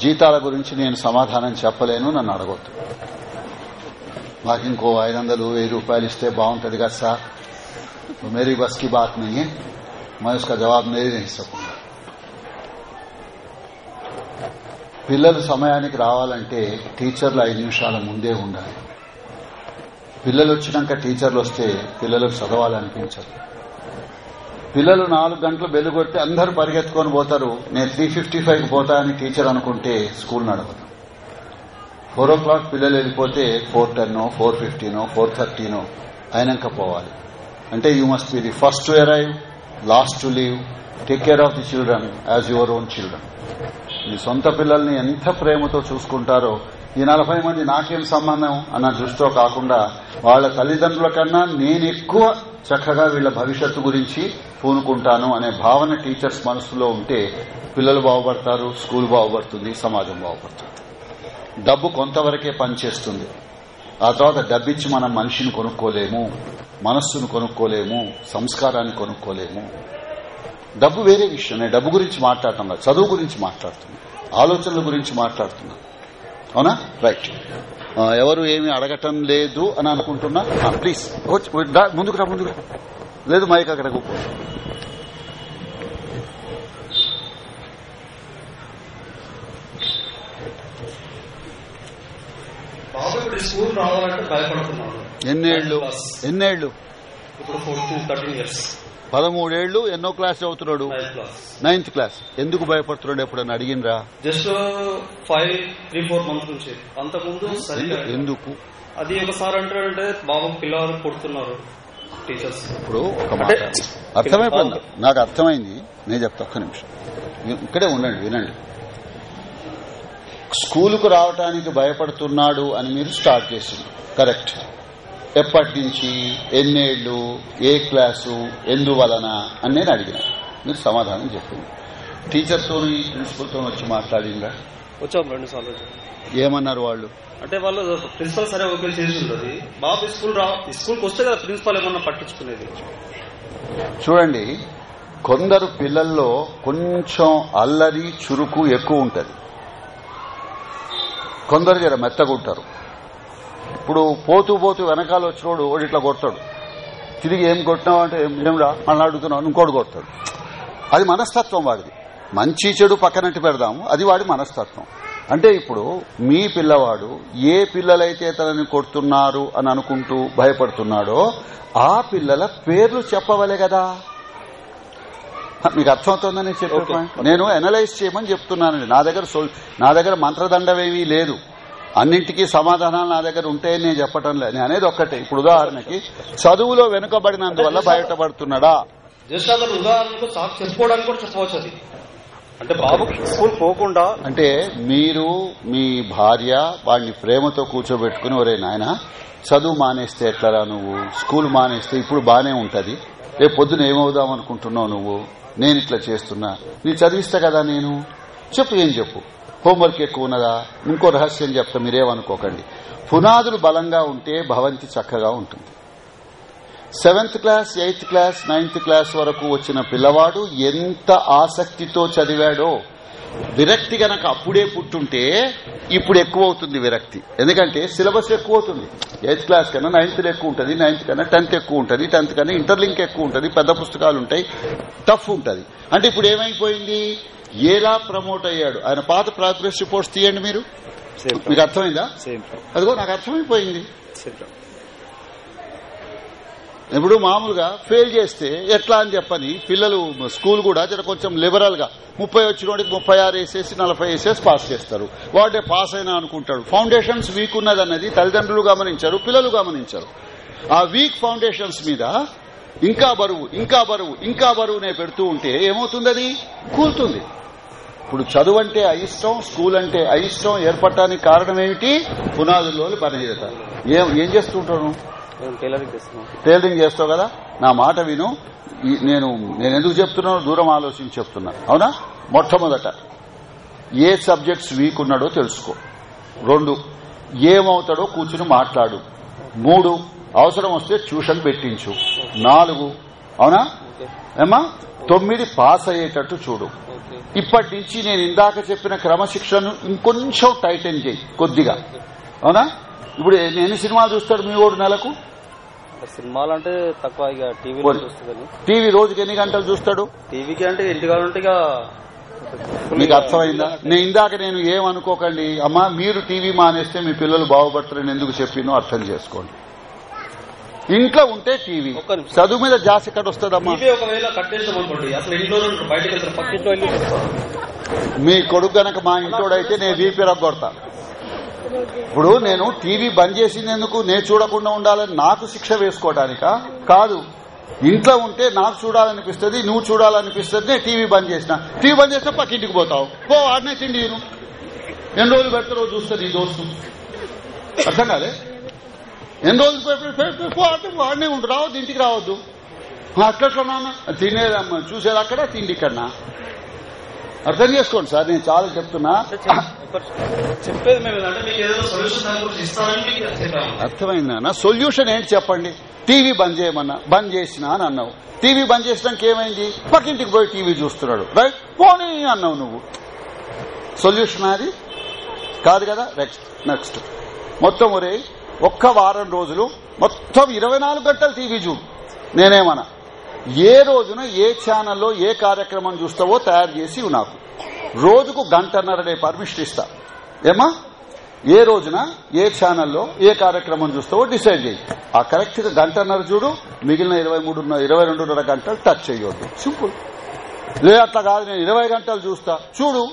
జీతాల గురించి నేను సమాధానం చెప్పలేను నన్ను అడగొద్దు. మాకు ఇంకో ఐదు వందలు వెయ్యి రూపాయలు ఇస్తే బాగుంటది కదా సార్. तो मेरी बस की बात नहीं है मैं उसका जवाब नहीं नहीं सकूंगा పిల్లలు సమయానికి రావాలంటే టీచర్లు ఐదు నిమిషాల ముందే ఉండాలి పిల్లలు వచ్చినాక టీచర్లు వస్తే పిల్లలకు చదవాలనిపించదు పిల్లలు నాలుగు గంటలు బెల్లుగొట్టి అందరూ పరిగెత్తుకొని పోతారు నేను త్రీ ఫిఫ్టీ ఫైవ్ పోతా అని టీచర్ అనుకుంటే స్కూల్ నడవదు ఫోర్ ఓ క్లాక్ పిల్లలు వెళ్ళిపోతే ఫోర్ టెన్నో ఫోర్ ఫిఫ్టీనో ఫోర్ థర్టీనో అయినాక పోవాలి అంటే you must be the first to arrive last to leave take care of the children as your own children మీ సొంత పిల్లల్ని ఎంత ప్రేమతో చూసుకుంటారో ఈ నలభై మంది నాకేం సంబంధం అన్న దృష్టితో కాకుండా వాళ్ళ తల్లిదండ్రుల కన్నా నేను ఎక్కువ చక్కగా వీళ్ళ భవిష్యత్తు గురించి పూనుకుంటాను అనే భావన టీచర్స్ మనసులో ఉంటే పిల్లలు బాగుపడతారు స్కూల్ బాగుపడుతుంది సమాజం బాగుపడుతుంది. డబ్బు కొంతవరకే పనిచేస్తుంది. ఆ తర్వాత డబ్బిచ్చి మనం మనిషిని కొనుక్కోలేము. మనస్సును కొనుక్కోలేము సంస్కారాన్ని కొనుక్కోలేము. డబ్బు వేరే విషయం. నేను డబ్బు గురించి మాట్లాడుతున్నా చదువు గురించి మాట్లాడుతున్నా ఆలోచనల గురించి మాట్లాడుతున్నా. అవునా? రైట్ ఎవరు ఏమి అడగటం లేదు అని అనుకుంటున్నా? ప్లీజ్ ముందుకు రా ముందుకు రా. లేదు మైక్ అక్కడ కూకో. బాబు ఇప్పుడు స్కూల్ రావాలంటే భయపడుతున్నాం ఎన్నేళ్ళు. ఎన్నేళ్ళు పదమూడేళ్ళు ఎన్నో క్లాస్ చదువుతున్నాడు? నైన్త్ క్లాస్ ఎందుకు భయపడుతున్నాడు ఎప్పుడన్నా? అడిగినరా just five three four months నుంచి. అంతకుముందు ఎందుకు? అది ఒకసారి అంటాడంటే బాబు పిల్లలు కొడుతున్నారు టీచర్స్ ఇప్పుడు ఒక మాట. అర్థమైపోయింది. నాకు అర్థమైంది. నేను చెప్తా ఒక్క నిమిషం. ఇక్కడే ఉండండి వినండి. స్కూలుకు రావటానికి భయపడుతున్నాడు అని మీరు స్టార్ట్ చేసింది. కరెక్ట్. ఎప్పటి నుంచి ఎన్నేళ్ళు ఏ క్లాసు ఎందువలన అని నేను అడిగిన. మీరు సమాధానం చెప్పింది టీచర్తో ప్రిన్సిపల్తో వచ్చి మాట్లాడిందా? వచ్చాం రెండు సార్లు. ఏమన్నారు వాళ్ళు? అంటే వాళ్ళు ప్రిన్సిపల్ సరే ఓకే చేసి ఉండదు బాబు స్కూల్ రా స్కూల్కి వస్తే కదా ప్రిన్సిపల్ ఏమన్నా పట్టించుకునేది? చూడండి కొందరు పిల్లల్లో కొంచెం అల్లరి చురుకు ఎక్కువ ఉంటది. కొందరు జర మెత్తగా ఉంటారు ఇప్పుడు పోతూ పోతూ వెనకాల వచ్చినోడు వాడు ఇట్లా కొడతాడు. తిరిగి ఏం కొట్టినావు అంటే "ఏం- ఏం రా మళ్ళీ అడుగుతున్నావు ఇంకోటి కొడతాడు. అది మనస్తత్వం వాడిది. మంచి చెడు పక్కనట్టు పెడదాము అది వాడి మనస్తత్వం. అంటే ఇప్పుడు మీ పిల్లవాడు ఏ పిల్లలైతే తనని కొడుతున్నారు అని అనుకుంటూ భయపడుతున్నాడో ఆ పిల్లల పేర్లు చెప్పవలే కదా. మీకు అర్థమవుతోందని చెప్పే. నేను అనలైజ్ చేయమని చెప్తున్నానండి. నా దగ్గర నా దగ్గర మంత్రదండమేమీ లేదు. అన్నింటికీ సమాధానాలు నా దగ్గర ఉంటాయని నేను చెప్పటం లేదు. అనేది ఒక్కటే. ఇప్పుడు ఉదాహరణకి చదువులో వెనుకబడినందువల్ల బయటపడుతున్నాడా? జస్ట్ అతను ఉదాహరణకు సాకు చెప్పుకోవడానికి కూడా చెప్పవచ్చు అది. అంటే బాబు స్కూల్ పోకుండా అంటే మీరు మీ భార్య వాడిని ప్రేమతో కూర్చోబెట్టుకుని ఒరే నాయన చదువు మానేస్తే ఎట్లరా నువ్వు? స్కూల్ మానేస్తే ఇప్పుడు బానే ఉంటది. రేపు పొద్దున ఏమవుదాం అనుకుంటున్నావు నువ్వు? నేను ఇట్లా చేస్తున్నా. నీ చదివిస్తా కదా నేను? చెప్పు ఏం చెప్పు? హోంవర్క్ ఎక్కువ ఉన్నదా? ఇంకో రహస్యం చెప్తా మీరేమనుకోకండి. పునాదులు బలంగా ఉంటే భవంతి చక్కగా ఉంటుంది. Seventh class eighth class ninth class వరకు వచ్చిన పిల్లవాడు ఎంత ఆసక్తితో చదివాడో విరక్తి గనక అప్పుడే పుట్టుంటే ఇప్పుడు ఎక్కువ అవుతుంది విరక్తి. ఎందుకంటే సిలబస్ ఎక్కువ అవుతుంది ఎయిత్ క్లాస్ కన్నా నైన్త్ ఎక్కువ ఉంటుంది నైన్త్ కన్నా టెన్త్ ఎక్కువ ఉంటుంది టెన్త్ కన్నా ఇంటర్లింక్ ఎక్కువ ఉంటుంది పెద్ద పుస్తకాలు ఉంటాయి టఫ్ ఉంటుంది. అంటే ఇప్పుడు ఏమైపోయింది? ఎలా ప్రమోట్ అయ్యాడు? ఆయన పాత ప్రోగ్రెస్ రిపోర్ట్స్ తీయండి మీరు. మీకు అర్థమైందా? అదిగో నాకు అర్థమైపోయింది. ఇప్పుడు మామూలుగా ఫెయిల్ చేస్తే ఎట్లా అని చెప్పని పిల్లలు స్కూల్ కూడా జర కొంచెం లిబరల్గా ముప్పై వచ్చినోడికి ముప్పై ఆరు వేసేసి నలభై వేసేసి పాస్ చేస్తారు. వాడే పాస్ అయినా అనుకుంటాడు. ఫౌండేషన్స్ వీక్ ఉన్నదన్నది తల్లిదండ్రులు గమనించారు పిల్లలు గమనించారు. ఆ వీక్ ఫౌండేషన్స్ మీద ఇంకా బరువు ఇంకా బరువు ఇంకా బరువునే పెడుతూ ఉంటే ఏమవుతుంది అది కూలుతుంది. ఇప్పుడు చదువు అంటే అయిష్టం స్కూల్ అంటే అయిష్టం ఏర్పడటానికి కారణం ఏమిటి? పునాదుల్లోని పనిచేత. ఏం ఏం చేస్తూ ఉంటాను మేము టైలరింగ్ చేస్తావు కదా? నా మాట విను. నేను నేను ఎందుకు చెప్తున్నానో దూరం ఆలోచించి చెప్తున్నా. అవునా? మొట్టమొదట ఏ సబ్జెక్ట్స్ వీక్ ఉన్నాడో తెలుసుకో. రెండు ఏమవుతాడో కూర్చుని మాట్లాడు. మూడు అవసరం వస్తే ట్యూషన్ పెట్టించు. నాలుగు అవునా? ఏమా తొమ్మిది పాస్ అయ్యేటట్టు చూడు. ఇప్పటి నుంచి నేను ఇందాక చెప్పిన క్రమశిక్షణను ఇంకొంచెం టైటన్ చేయి కొద్దిగా. అవునా? ఇప్పుడు ఎన్ని సినిమాలు చూస్తాడు మీ ఓడు నెలకు? సినిమాలు అంటే తక్కువ ఇక. చూస్తుందని. టీవీ రోజుకి ఎన్ని గంటలు చూస్తాడు? టీవీకి అంటే ఇంటికాడ ఉంటే ఇక మీకు అర్థమైందా? నేను ఇందాక నేను ఏమనుకోకండి అమ్మా మీరు టీవీ మానేస్తే మీ పిల్లలు బాగుపడతారని ఎందుకు చెప్పినో అర్థం చేసుకోండి. ఇంట్లో ఉంటే టీవీ. చదువు మీద జాస్ ఎక్కడ వస్తుందమ్మా. మీ కొడుకు గనక మా ఇంట్లోడైతే నేను వీపీ రగ్గొడతా ఇప్పుడు నేను టీవీ బంద్ చేసినందుకు నేను చూడకుండా ఉండాలని నాకు శిక్ష వేసుకోవటానికా? కాదు. ఇంట్లో ఉంటే నాకు చూడాలనిపిస్తుంది నువ్వు చూడాలనిపిస్తుంది నేను టీవీ బంద్ చేసిన. టీవీ బంద్ చేస్తే పక్కింటికి పోతావు. పో ఆడనే తిండి నేను ఎన్ని రోజులు పెడతారో చూస్తుంది ఈ దోస్తు. అర్థం కాదే ఎన్ని రోజులు అంటే వాడినే ఉండు రావద్దు ఇంటికి రావద్దు. అట్లట్లా నాన్న తినేదమ్మా చూసేది అక్కడ తిండి ఇక్కడనా? అర్థం చేసుకోండి సార్ నేను చాలా చెప్తున్నా. చెప్పేది మేము ఏంటంటే మీకు ఏదైనా సొల్యూషన్ దాని గురించి ఇస్తామని మీకు చెప్పాము అర్థమైందా? సొల్యూషన్ ఏంటి చెప్పండి? టీవీ బంద్ చేయమన్నా బంద్ చేసినా అని అన్నావు. టీవీ బంద్ చేసినాక ఏమైంది? పక్కింటికి పోయి టీవీ చూస్తున్నాడు. రైట్? పోనీ అన్నావు నువ్వు. సొల్యూషన్ అది? కాదు కదా? నెక్స్ట్ నెక్స్ట్ మొత్తం ఒరే ఒక్క వారం రోజులు మొత్తం ఇరవై నాలుగు గంటలు టీవీ చూడు. నేనేమన్నా ఏ రోజున ఏ ఛానల్లో ఏ కార్యక్రమం చూస్తావో తయారు చేసి నాకు. రోజుకు గంటన్నరనే పర్మిషన్ ఇస్తా. ఏమా? ఏ రోజున ఏ ఛానల్లో ఏ కార్యక్రమం చూస్తావో డిసైడ్ చేయి. ఆ కరెక్ట్గా గంటన్నర చూడు మిగిలిన ఇరవై మూడున్నర ఇరవై రెండున్నర గంటలు టచ్ చేయొద్దు. సింపుల్. లే అట్లా కాదు నేను ఇరవై గంటలు చూస్తా. చూడు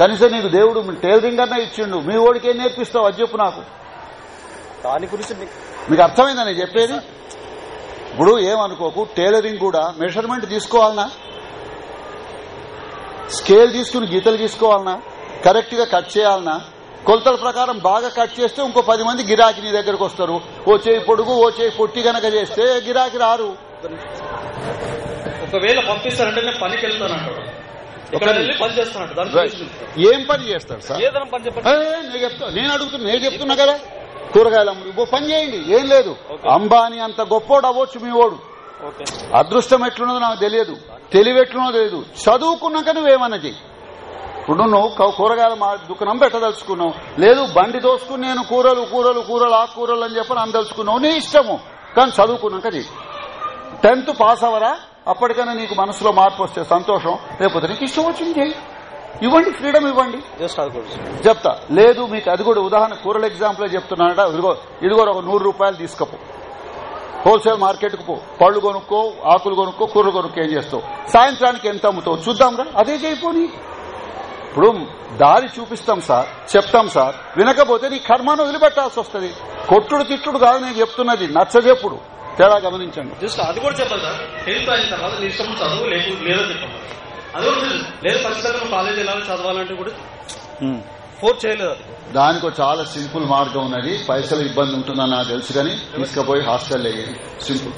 కనీసం నీకు దేవుడు టైలరింగ్ అన్నా ఇచ్చిండు. మీ ఓడికి ఏం నేర్పిస్తావు? అది చెప్పు నాకు. దాని గురించి మీకు అర్థమైందా నేను చెప్పేది? ఇప్పుడు ఏమనుకోకు టైలరింగ్ కూడా మెషర్మెంట్ తీసుకోవాలనా? స్కేల్ తీసుకుని గీతలు తీసుకోవాలనా కరెక్ట్గా కట్ చేయాలనా? కొలతల ప్రకారం బాగా కట్ చేస్తే ఇంకో పది మంది గిరాకీ నీ దగ్గరకు వస్తారు. ఓ చేయి పొడుగు ఓ చేయి పొట్టి గనక చేస్తే గిరాకీ రారు. ఒకవేళ పంపిస్తారంటే నేను పనికి వెళ్తాను అంటాడు. ఇక్కడ వెళ్ళి పని చేస్తానంట దాని Right. solution ఇస్తాను. ఏం పని చేస్తాడు సార్? ఏదైనా పని చెప్పండి. ఏ, నేను చెప్తా నేను అడుగుతున్నా నేను చెప్తున్నా కదా. కూరగాయలు అమ్ముడు. పని చేయండి. ఏం లేదు. అంబానీ అంత గొప్పోడు అవ్వచ్చు మీ ఓడు. ఓకే. అదృష్టం ఎట్లున్నదో నాకు తెలియదు. తెలివి ఎట్లున్నదో తెలియదు. చదువుకున్నాక నువ్వేమన్నా చెయ్యి. ఇప్పుడు నువ్వు కూరగాయల మా దుకాణం పెట్టదలుచుకున్నావు. లేదు బండి దోసుకుని నేను కూరలు కూరలు కూరలు ఆకుకూరలు అని చెప్పని అందలుచుకున్నావు నీ ఇష్టము. కానీ చదువుకున్నాక చెయ్యి. టెన్త్ పాస్ అవరా అప్పటికైనా నీకు మనసులో మార్పు వస్తే సంతోషం. లేకపోతే నీకు ఇష్టం వచ్చింది చెయ్యి. ఇవ్వండి ఫ్రీడమ్ ఇవ్వండి. చెప్తా. లేదు మీకు అది కూడా ఉదాహరణ కూరల ఎగ్జాంపుల్ చెప్తున్నానట. ఇదిగో ఇదిగో ఒక నూరు రూపాయలు తీసుకపో. హోల్సేల్ మార్కెట్కు పో. పళ్ళు కొనుక్కో ఆకులు కొనుక్కో కూరలు కొనుక్కో ఏం చేస్తావు? సాయంత్రానికి ఎంత అమ్ముతావు? చూద్దాంగా అదే చేయిపోని ఇప్పుడు దారి చూపిస్తాం సార్ చెప్తాం సార్. వినకపోతే నీ కర్మాను వదిలిపెట్టాల్సి వస్తుంది. కొట్టుడు తిట్టుడు కాదు నేను చెప్తున్నది. నచ్చజెప్పుడు. తేడా గమనించండి. జస్ట్ అది కూడా చెప్పాలి సార్. తర్వాత అది. లేదు ఖచ్చితంగా కాలేజ్ వెళ్ళాలి చదవాలంటే కూడా ఫోర్స్ చేయలేదు అది. దానికి చాలా సింపుల్ మార్గం ఉన్నది. పైసలు ఇబ్బంది ఉంటుందని నాకు తెలుసు కానీ తీసుకుపోయి హాస్టల్ వేయండి సింపుల్.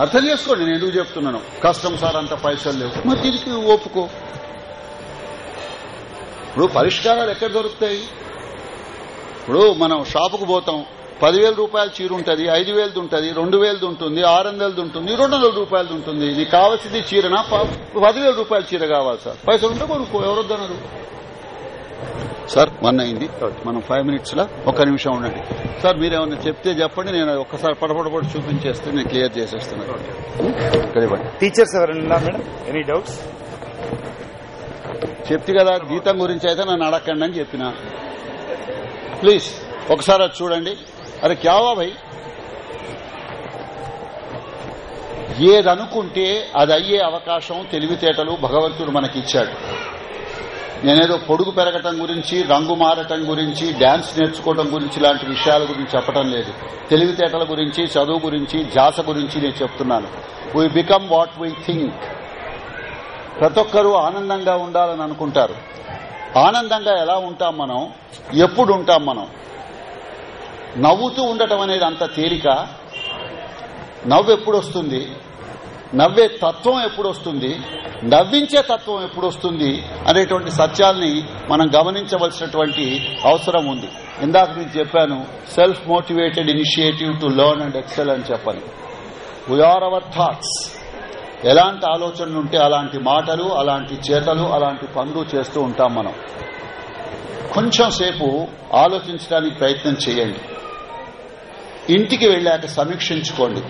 అర్థం చేసుకోండి నేను ఎందుకు చెప్తున్నాను. కష్టం సార్ అంత పైసలు లేవు. మరి దీనికి ఒప్పుకో. ఇప్పుడు పరిష్కారాలు ఎక్కడ దొరుకుతాయి? ఇప్పుడు మనం షాపుకు పోతాం. పదివేల రూపాయల చీర ఉంటుంది ఐదు వేలది ఉంటుంది రెండు వేలది ఉంటుంది ఆరు వందలది ఉంటుంది రెండు వందల రూపాయలది ఉంటుంది నీకు కావాల్సింది చీరనా? పదివేల రూపాయల చీర కావాలి సార్. పైసలు ఉంటే కొనుక్కో ఎవరొద్దన్నారు సార్ వన్ అయింది మనం ఫైవ్ మినిట్స్ లా ఒక్క నిమిషం ఉండండి. సార్ మీరేమన్నా చెప్తే చెప్పండి నేను ఒక్కసారి పడపడపడి చూపించేస్తే నేను క్లియర్ చేసేస్తున్నాను టీచర్స్ ఎవరైనా మేడం? ఎనీ డౌట్స్ చెప్తే కదా గీతం గురించి అయితే నన్ను అడగండి అని చెప్పిన. ప్లీజ్ ఒకసారి అది చూడండి. అరే క్యావా భయ్ ఏదనుకుంటే అది అయ్యే అవకాశం తెలివితేటలు భగవంతుడు మనకిచ్చాడు. నేనేదో పొడుగు పెరగటం గురించి రంగు మారటం గురించి డాన్స్ నేర్చుకోవడం గురించి లాంటి విషయాల గురించి చెప్పడం లేదు. తెలివితేటల గురించి చదువు గురించి జాస గురించి నేను చెప్తున్నాను. We become what we think ప్రతి ఒక్కరూ ఆనందంగా ఉండాలని అనుకుంటారు. ఆనందంగా ఎలా ఉంటాం మనం? ఎప్పుడు ఉంటాం మనం? నవ్వుతూ ఉండటం అనేది అంత తేలిక. నవ్వు ఎప్పుడు వస్తుంది నవ్వే తత్వం ఎప్పుడు వస్తుంది నవ్వించే తత్వం ఎప్పుడు వస్తుంది అనేటువంటి సత్యాల్ని మనం గమనించవలసినటువంటి అవసరం ఉంది. ఇందాక నేను చెప్పాను self motivated initiative to learn and excel అని చెప్పాలి. వీఆర్ అవర్ థాట్స్ ఎలాంటి ఆలోచనలు ఉంటే అలాంటి మాటలు అలాంటి చేతలు అలాంటి పనులు చేస్తూ ఉంటాం మనం. కొంచెం సేపు ఆలోచించడానికి ప్రయత్నం చేయండి. ఇంటికి వెళ్ళాక సమీక్షించుకోండి.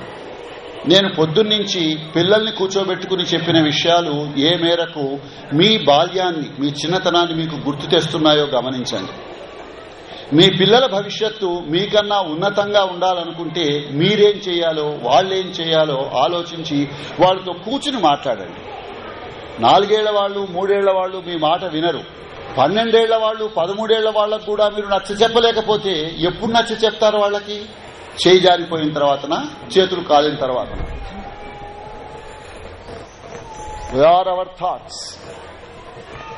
నేను పొద్దున్నుంచి పిల్లల్ని కూర్చోబెట్టుకుని చెప్పిన విషయాలు ఏ మేరకు మీ బాల్యాన్ని మీ చిన్నతనాన్ని మీకు గుర్తు తెస్తున్నాయో గమనించండి. మీ పిల్లల భవిష్యత్తు మీకన్నా ఉన్నతంగా ఉండాలనుకుంటే మీరేం చేయాలో వాళ్ళేం చేయాలో ఆలోచించి వాళ్ళతో కూర్చుని మాట్లాడండి. నాలుగేళ్ళ వాళ్ళు మూడేళ్ళ వాళ్ళు మీ మాట వినరు. పన్నెండేళ్ళ వాళ్ళు పదమూడేళ్ళ వాళ్ళకు కూడా మీరు నచ్చ చెప్పలేకపోతే ఎప్పుడు నచ్చ చెప్తారు వాళ్ళకి? చేయి జారిపోయిన తర్వాతన చేతులు కాలిన తర్వాత are our thoughts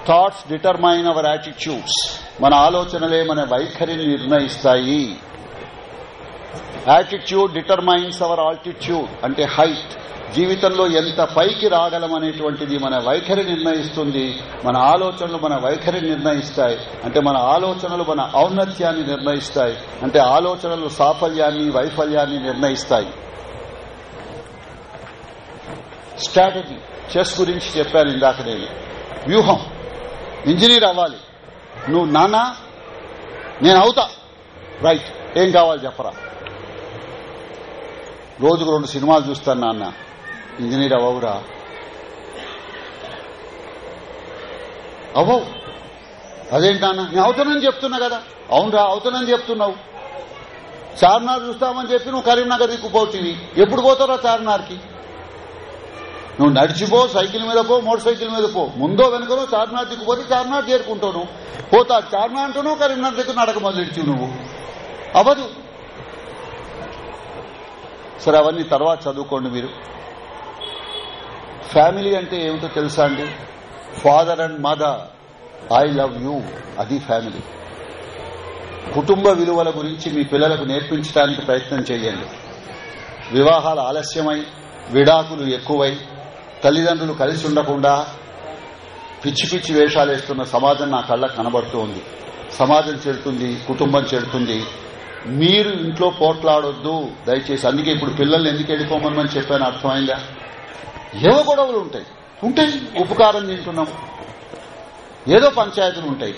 thoughts determine our attitudes మన ఆలోచనలే మన వైఖరిని నిర్ణయిస్తాయి. యాటిట్యూడ్ డిటర్మైన్స్ అవర్ ఆల్టిట్యూడ్ అంటే హైట్ జీవితంలో ఎంత పైకి రాగలమనేటువంటిది మన వైఖరి నిర్ణయిస్తుంది మన ఆలోచనలు మన వైఖరి నిర్ణయిస్తాయి అంటే మన ఆలోచనలు మన ఔన్నత్యాన్ని నిర్ణయిస్తాయి అంటే ఆలోచనలు సాఫల్యాన్ని వైఫల్యాన్ని నిర్ణయిస్తాయి. స్ట్రాటజీ చెస్ గురించి చెప్పాను ఇందాక నేను. వ్యూహం ఇంజనీర్ అవ్వాలి. నువ్వు నానా నేను అవుతా. రైట్ ఏం కావాలి చెప్పరా? రోజుకు రెండు సినిమాలు చూస్తాను నాన్న. ఇంజనీర్ అవ్వవురా. అవ్వవు. అదేంటన్నా నేను అవుతానని చెప్తున్నా కదా. అవునరా అవుతానని చెప్తున్నావు. చార్మినార్ చూస్తామని చెప్పి నువ్వు కరీంనగర్ దిక్కుపోతుంది ఎప్పుడు పోతారా చార్మినార్కి? నువ్వు నడిచిపో సైకిల్ మీద పో మోటార్ సైకిల్ మీద పో. ముందో వెనుకనో చార్మినార్ దిక్కుపోతే చార్మినార్ చేరుకుంటావు పోతా చార్మినార్ అంటున్నావు కరీంనగర్ దిక్కు నడక మొదలెడిచి నువ్వు. అవదు సరే అవన్నీ తర్వాత చదువుకోండి మీరు. ఫ్యామిలీ అంటే ఏమిటో తెలుసా అండి? Father and mother I love you అది ఫ్యామిలీ. కుటుంబ విలువల గురించి మీ పిల్లలకు నేర్పించడానికి ప్రయత్నం చేయండి. వివాహాలు ఆలస్యమై విడాకులు ఎక్కువై తల్లిదండ్రులు కలిసి ఉండకుండా పిచ్చి పిచ్చి వేషాలు వేస్తున్న సమాజం నా కళ్ళకు కనబడుతోంది సమాజం చెడుతుంది కుటుంబం చెడుతుంది మీరు ఇంట్లో పోట్లాడొద్దు. దయచేసి అందుకే ఇప్పుడు పిల్లల్ని ఎందుకు వెళ్ళిపోమని చెప్పాను అర్థమైందా? ఏవో గొడవలు ఉంటాయి. ఉంటాయి ఉపకారం తింటున్నాం ఏదో పంచాయతీలు ఉంటాయి.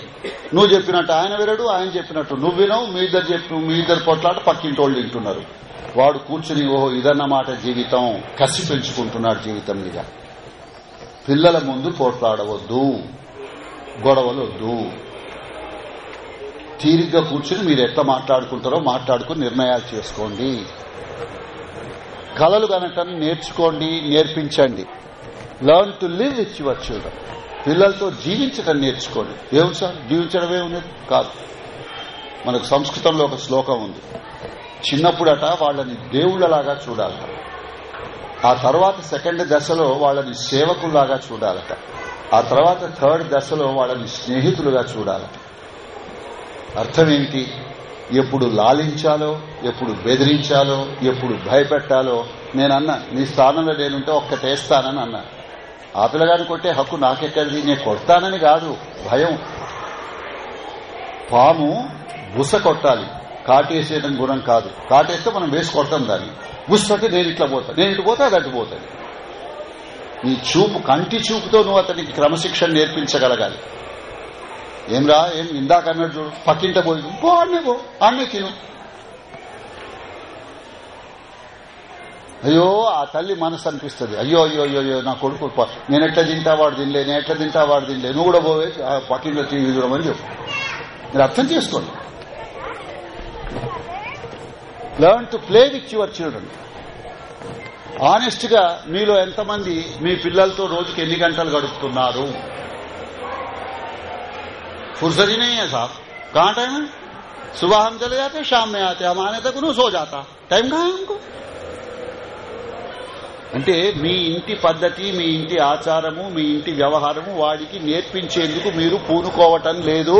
నువ్వు చెప్పినట్టు ఆయన వినడు ఆయన చెప్పినట్టు. నువ్వు వినవు మీ ఇద్దరు చెప్పు మీ ఇద్దరు పొట్లాట పక్కింటి వాళ్ళు వింటున్నారు. వాడు కూర్చుని ఓహో ఇదన్నమాట జీవితం. కసి పెంచుకుంటున్నాడు జీవితం మీద. పిల్లల ముందు పోట్లాడవద్దు. గొడవలు వద్దు. తీరిగ్గా కూర్చుని మీరు ఎట్లా మాట్లాడుకుంటారో మాట్లాడుకుని నిర్ణయాలు చేసుకోండి. కళలు కనటం నేర్చుకోండి నేర్పించండి. Learn to live with your children పిల్లలతో జీవించడం నేర్చుకోండి. ఏమి సార్? జీవించడమే ఉన్నది? కాదు. మనకు సంస్కృతంలో ఒక శ్లోకం ఉంది. చిన్నప్పుడట వాళ్ళని దేవుళ్ళలాగా చూడాలట. ఆ తర్వాత సెకండ్ దశలో వాళ్ళని సేవకుల్లాగా చూడాలట. ఆ తర్వాత థర్డ్ దశలో వాళ్ళని స్నేహితులుగా చూడాలట. అర్థం ఏంటి ఎప్పుడు లాలించాలో ఎప్పుడు బెదిరించాలో ఎప్పుడు భయపెట్టాలో నేనన్నా నీ స్థానంలో నేనుంటే ఒక్కటేస్తానని అన్నా. ఆ పిల్లగాని కొట్టే హక్కు నాకెక్కడిది? నేను కొడతానని కాదు భయం. పాము బుస కొట్టాలి. కాటేసేయడం గుణం కాదు. కాటేస్తే మనం వేసి కొడతాం దాన్ని. బుస్సంటే నేను ఇట్లా పోతా. నేను ఇటు పోతే అది అటు పోతాను నీ చూపు కంటి చూపుతో నువ్వు అతనికి క్రమశిక్షణ నేర్పించగలగాలి. ఏం రా ఏం ఇందాక అన్నాడు చూడు. పక్కింట పోయి పో అన్నే పో. అన్నే తిను. అయ్యో ఆ తల్లి మనసు అనిపిస్తుంది. అయ్యో అయ్యో అయ్యో అయ్యో నా కొడుకు నేను ఎట్లా తింటా వాడు తినలే నేను ఎట్లా తింటా వాడు తినలే. నువ్వు కూడా పోవే ఆ పక్కింట్లో టీవీ చూడమని చెప్పు. మీరు అర్థం చేసుకోండి. Learn to play with your children ఆనెస్ట్గా మీలో ఎంతమంది మీ పిల్లలతో రోజుకి ఎన్ని గంటలు గడుపుతున్నారు? फुर्सत ही नहीं है साहब कहाँ टाइम है सुबह हम चले जाते शाम में आते हम आने तक उन्हों सो जाता टाइम कहाँ है हमको అంటే మీ ఇంటి పద్ధతి మీ ఇంటి ఆచారము మీ ఇంటి వ్యవహారము వాడికి నేర్పించేందుకు మీరు పూనుకోవటం లేదు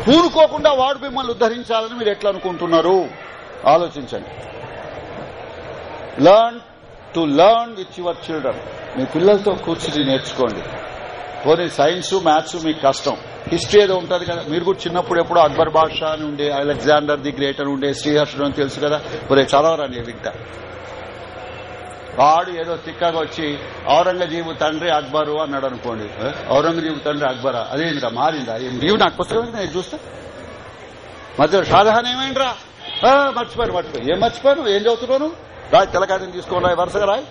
పూనుకోకుండా వాడు మిమ్మల్ని ఉద్ధరించాలని మీరు ఎట్లా అనుకుంటున్నారు ఆలోచించండి learn to learn with your children మీ పిల్లలతో కూర్చుని నేర్చుకోండి పోనీ సైన్స్ మ్యాథ్స్ మీకు కష్టం హిస్టరీ ఏదో ఉంటుంది కదా. మీరు కూడా చిన్నప్పుడు ఎప్పుడో అక్బర్ బాద్షా అని ఉండే అలెగ్జాండర్ ది గ్రేట్ అని ఉండే శ్రీహర్షుడు అని తెలుసు కదా. ఒరే నీ వింటా వాడు ఏదో తిక్కగా వచ్చి ఔరంగజీబు తండ్రి అక్బరు అన్నాడు అనుకోండి. ఔరంగజీబు తండ్రి అక్బరా? అదేంద్రా మారిందా? నీవు నాకు పుస్తకం నేను చూస్తా? మధ్య షాజహాన్ ఏమైందిరా? మర్చిపోయాను మర్చిపోయి ఏం మర్చిపోయాను? ఏం చదువుతున్నాను రాయ్ తెలకాదని తీసుకోండి రాయ్ వరుసగా రాయ్.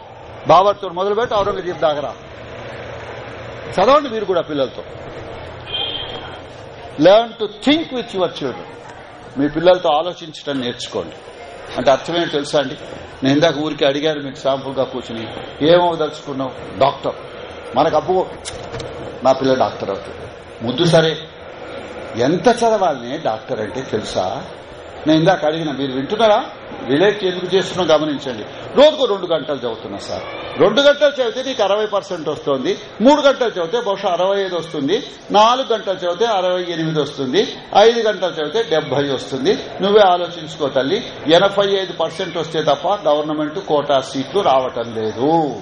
బాబర్తో మొదలుపెట్టి ఔరంగజీబ్ దాగరా చదవండి మీరు కూడా పిల్లలతో. Learn to think with your children మీ పిల్లలతో ఆలోచించడం నేర్చుకోండి. అంటే అర్థమేంటి తెలుసా అండి? నేను ఇందాక ఊరికి అడిగాను మీకు శాంపుల్గా కూర్చుని ఏమవదలుచుకున్నావు డాక్టర్. మనకు అప్పు నా పిల్ల డాక్టర్ అవుతుంది. ముద్దు సరే. ఎంత చదవాలనే డాక్టర్ అంటే తెలుసా? నేను ఇందాక అడిగిన మీరు వింటున్నారా? రిలేట్ ఎందుకు చేస్తున్నా గమనించండి. రోజుకు రెండు గంటలు చదువుతున్నా సార్. రెండు గంటలు చదివితే నీకు అరవై పర్సెంట్ వస్తుంది. మూడు గంటలు చదివితే బహుశా అరవై ఐదు వస్తుంది. నాలుగు గంటలు చదివితే అరవై ఎనిమిది వస్తుంది. ఐదు గంటలు చదివితే డెబ్బై వస్తుంది. నువ్వే ఆలోచించుకో తల్లి. ఎనభై ఐదు పర్సెంట్ వస్తే తప్ప గవర్నమెంట్ కోటా సీట్లు రావటం లేదు.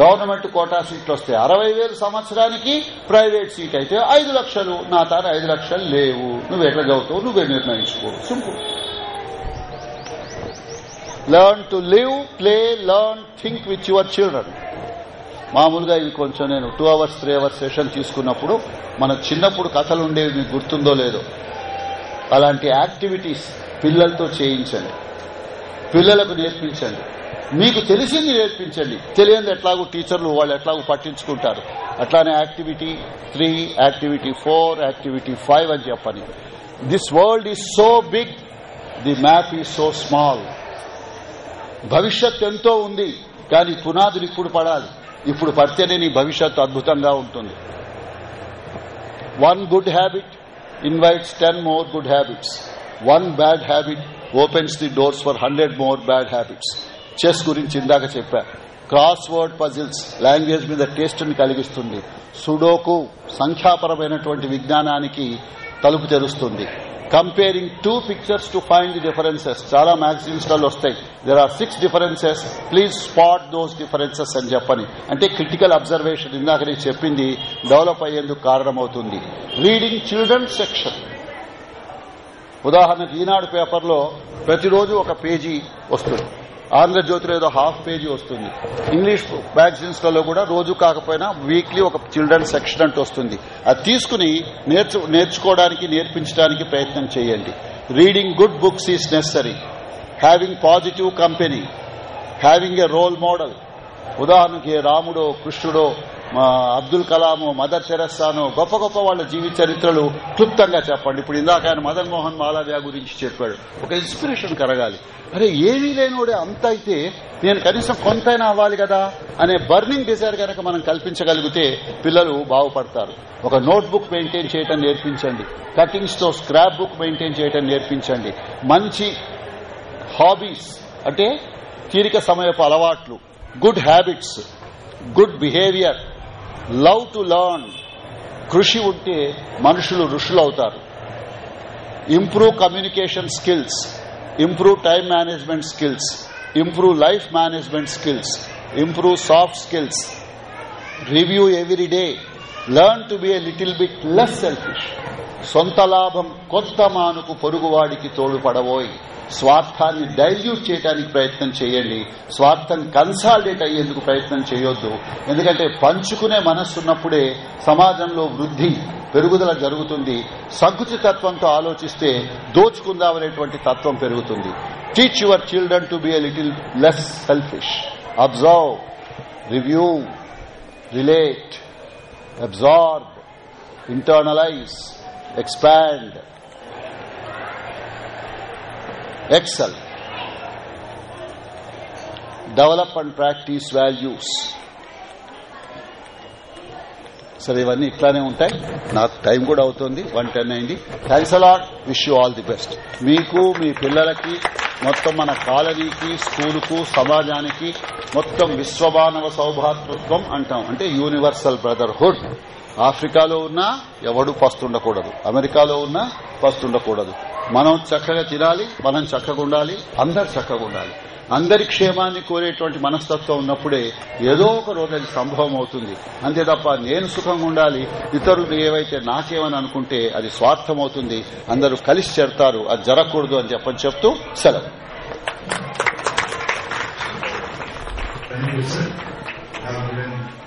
గవర్నమెంట్ కోటా సీట్లు వస్తే అరవై వేలు సంవత్సరానికి ప్రైవేట్ సీట్ అయితే ఐదు లక్షలు. నా తాను ఐదు లక్షలు లేవు. నువ్వు ఎట్లా చదువుతావు? నువ్వే నిర్ణయించుకో. Simple. Learn to live play learn think with your children మామూలుగా ఇవి కొంచెం నేను two hours three hours session తీసుకున్నప్పుడు మన చిన్నప్పుడు కథలు ఉండేవి మీకు గుర్తుందో లేదో. అలాంటి యాక్టివిటీస్ పిల్లలతో చేయించండి. పిల్లలకు నేర్పించండి. మీకు తెలిసింది నేర్పించండి. తెలియదు ఎట్లాగో టీచర్లు వాళ్ళు ఎట్లాగో పట్టించుకుంటారు. అట్లానే activity three activity four activity five అని చెప్పని. This world is so big the map is so small భవిష్యత్ ఎంతో ఉంది కానీ పునాదులు ఇప్పుడు పడాలి. ఇప్పుడు పడితేనే నీ భవిష్యత్తు అద్భుతంగా ఉంటుంది. One good habit invites ten more good habits one bad habit opens the doors for hundred more bad habits chess గురించి ఇందాక చెప్పా. క్రాస్ వర్డ్ పజిల్స్ లాంగ్వేజ్ మీద టేస్ట్ని కలిగిస్తుంది. సుడోకు సంఖ్యాపరమైనటువంటి విజ్ఞానానికి తలుపు తెరుస్తుంది. Comparing two pictures to find differences చాలా మ్యాగజైన్స్లలో వస్తాయి. There are six differences please spot those differences అని చెప్పని. అంటే క్రిటికల్ అబ్జర్వేషన్ ఇందాక నేను చెప్పింది డెవలప్ అయ్యేందుకు కారణమవుతుంది. రీడింగ్ చిల్డ్రన్ సెక్షన్ ఉదాహరణకు ఈనాడు పేపర్లో ప్రతిరోజు ఒక పేజీ వస్తుంది. ఆంధ్రజ్యోతిలో ఏదో హాఫ్ పేజీ వస్తుంది. ఇంగ్లీష్ మ్యాగజైన్స్లలో కూడా రోజు కాకపోయినా వీక్లీ ఒక చిల్డ్రన్ సెక్షన్ అంటూ వస్తుంది. అది తీసుకుని నేర్చు నేర్చుకోవడానికి నేర్పించడానికి ప్రయత్నం చేయండి. Reading good books is necessary having positive company having a role model ఉదాహరణకి రాముడో కృష్ణుడో అబ్దుల్ కలాము మదర్ తెరస్సాను గొప్ప గొప్ప వాళ్ళ జీవిత చరిత్రలు క్లుప్తంగా చెప్పండి. ఇప్పుడు ఇందాక ఆయన మదన్ మోహన్ మాలవ్య గురించి చెప్పాడు. ఒక ఇన్స్పిరేషన్ కలగాలి. అరే ఏమీ లేనివాడే అంత అయితే నేను కనీసం కొంతైనా అవ్వాలి కదా అనే బర్నింగ్ డిజైర్ కనుక మనం కల్పించగలిగితే పిల్లలు బాగుపడతారు. ఒక నోట్ బుక్ మెయింటైన్ చేయటం నేర్పించండి. కటింగ్స్తో స్క్రాప్ బుక్ మెయింటైన్ చేయటం నేర్పించండి. మంచి హాబీస్ అంటే తీరిక సమయపు అలవాట్లు good habits good behaviour love to learn. కృషి ఉంటే మనుషులు ఋషులు అవుతారు improve communication skills improve time management skills improve life management skills improve soft skills. Review every day. Learn to be a little bit less selfish. సొంత లాభం కొత్త మానుకు పొరుగువాడికి తోడుపడబోయి. స్వార్థాన్ని dilute చేయడానికి ప్రయత్నం చేయండి. స్వార్థం కన్సాలిడేట్ అయ్యేందుకు ప్రయత్నం చేయొద్దు. ఎందుకంటే పంచుకునే మనస్సున్నప్పుడే సమాజంలో వృద్ధి పెరుగుదల జరుగుతుంది. సంకుచితత్వంతో ఆలోచిస్తే దోచుకుందామనేటువంటి తత్వం పెరుగుతుంది. Teach your children to be a little less selfish observe review relate absorb internalise expand excel. Develop and practice values. సరే ఇవన్నీ ఇట్లానే ఉంటాయి. నాకు టైం కూడా అవుతుంది. వన్ టెన్ అయింది. Thanks a lot wish you all the best మీకు మీ పిల్లలకి మొత్తం మన కాలనీకి స్కూలుకు సమాజానికి మొత్తం విశ్వమానవ సౌభాతృత్వం అంటాం. అంటే యూనివర్సల్ బ్రదర్హుడ్ ఆఫ్రికాలో ఉన్నా ఎవడు పస్తుండకూడదు. అమెరికాలో ఉన్నా పస్తుండకూడదు. మనం చక్కగా తినాలి మనం చక్కగా ఉండాలి అందరు చక్కగా ఉండాలి. అందరి క్షేమాన్ని కోరేటువంటి మనస్తత్వం ఉన్నప్పుడే ఏదో ఒక రోజు అది సంభవం అవుతుంది. అంతే తప్ప నేను సుఖంగా ఉండాలి ఇతరులు ఏవైతే నాకేమని అనుకుంటే అది స్వార్థం అవుతుంది అందరూ కలిసి చేరతారు అది జరగకూడదు అని చెప్పని చెప్తూ సెలవు. Thank you, sir.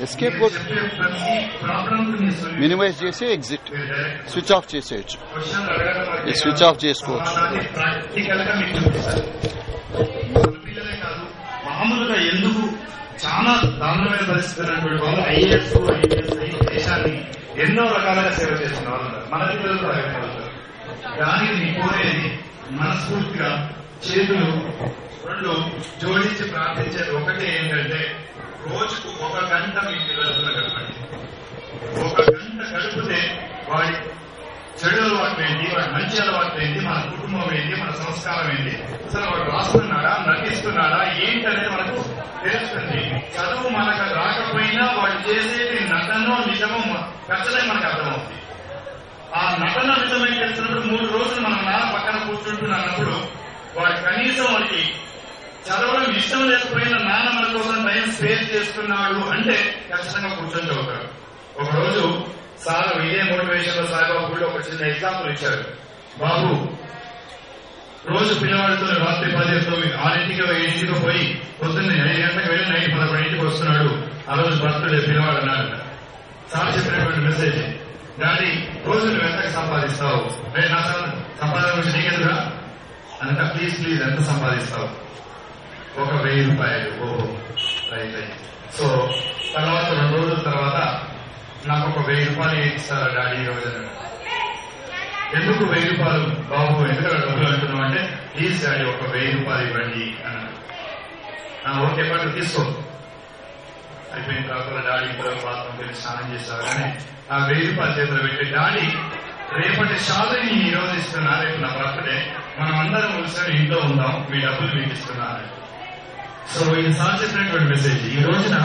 ఎస్కేప్ చెప్పే మినిమైజ్ చేసి ఎగ్జిట్ స్విచ్ ఆఫ్ చేసేయచ్చు స్విచ్ ఆఫ్ చేసుకోవచ్చు మామూలుగా ఎందుకు? చాలా దారుణమైన వాళ్ళు ఐఏఎస్ దేశాన్ని ఎన్నో రకాలుగా సేవ వాళ్ళు మన పిల్లలు కోరేది మనస్ఫూర్తిగా చేతులు రెండు జోడించి ప్రార్థించేది ఒకటే ఏంటంటే రోజుకు ఒక గంట మీ పిల్లలతో గడపండి ఒక గంట గడిపితే వాడి చెడు అలవాటు ఏంటి వాడి మంచి అలవాటు ఏంటి మన కుటుంబం ఏంటి మన సంస్కారం ఏంటి అసలు వాడు రాస్తున్నాడా నటిస్తున్నాడా ఏంటనేది మనకు తెలుస్తుంది. చదువు మనకు రాకపోయినా వాడు చేసేది నటనో నిజమో ఖచ్చితంగా మనకు అర్థమవుతుంది. ఆ నటన నిజమై చేస్తున్నప్పుడు మూడు రోజులు మన నాన్న పక్కన కూర్చుంటున్నప్పుడు వాడు కనీసం వాడికి చదవడం ఇష్టం లేకపోయినా నాన్న మన కోసం టైం స్పేర్ చేస్తున్నాడు అంటే ఖచ్చితంగా కూర్చొని చదువుతాడు. ఒక రోజు సార్ ఇదే మోటివేషన్లో సాయిబాబు కూడా ఒక చిన్న ఎగ్జాంపుల్ ఇచ్చారు బాబు రోజు పిల్లవాడితో రాత్రి పది తొమ్మిది ఆరింటికి ఏడింటికి పోయి పొద్దున్న ఐదు గంటలకు వెళ్ళి నైట్ పదకొండింటికి వస్తున్నాడు. ఆ రోజు బర్త్డే పిల్లవాడు అన్నాడు. సార్ చెప్పినటువంటి మెసేజ్ డాడీ రోజు నువ్వు ఎంతకు సంపాదిస్తావు? నా సార్ సంపాదన గురించి నీకెందుకురా? అంత ప్లీజ్ ప్లీజ్ ఎంత సంపాదిస్తావు? ఒక వెయ్యి రూపాయలు ఓహో రైట్ రైట్. సో తర్వాత రెండు రోజుల తర్వాత నాకు ఒక వెయ్యి రూపాయలు ఇస్తారా డాడీ ఈ రోజు ఎందుకు వెయ్యి రూపాయలు? బాబు ఎందుకు డబ్బులు అంటున్నావు అంటే ప్లీజ్ డాడీ ఒక వెయ్యి రూపాయలు ఇవ్వండి అన్నాడు. ఓకే పాటు తీసుకో. అయిపోయిన తర్వాత డాడీ కూడా బాత్రూమ్ వెళ్ళి స్నానం చేశారు కానీ ఆ వెయ్యి రూపాయల చేతులు పెట్టి డాడీ రేపటి షాదని ఈ రోజు ఇస్తున్నా రేపు నా బర్త్డే మనం అందరం కూర్చొని ఇంట్లో ఉందాం మీ డబ్బులు మీకు ఇస్తున్నారు సో ఇది సార్ చెప్పినటువంటి మెసేజ్ ఈ రోజున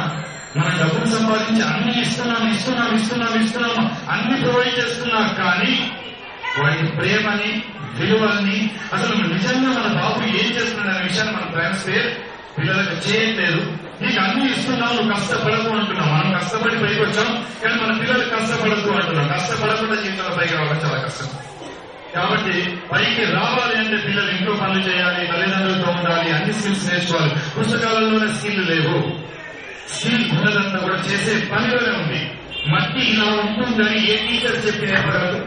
మనం డబ్బులు సంపాదించి అన్ని ఇస్తున్నాం ఇస్తున్నాం ఇస్తున్నాం ఇస్తున్నాం అన్ని ప్రొవైడ్ చేస్తున్నాం కానీ వాటి ప్రేమని విలువల్ని అసలు నిజంగా మన బాబు ఏం చేస్తున్నాడు అనే విషయాన్ని మనం ఫ్రెండ్స్ పిల్లలకు చేయట్లేదు. నీకు అన్ని ఇస్తున్నావు నువ్వు కష్టపడకు అంటున్నావు. మనం కష్టపడి పైకి వచ్చాం కానీ మన పిల్లలు కష్టపడకు అంటున్నాం. కష్టపడకుండా జీవితంలో పైకి రావడం చాలా కష్టం. కాబట్టి పైకి రావాలి అంటే పిల్లలు ఇంట్లో పనులు చేయాలి తల్లిదండ్రులతో ఉండాలి అన్ని స్కిల్స్ నేర్చుకోవాలి. పుస్తకాలలోనే స్కిల్ లేవు. స్కిల్ ఉన్నదంతా కూడా చేసే పనిలోనే ఉంది. మట్టి ఇలా ఉంటుందని ఏ టీచర్ చెప్పి నేర్పగలదు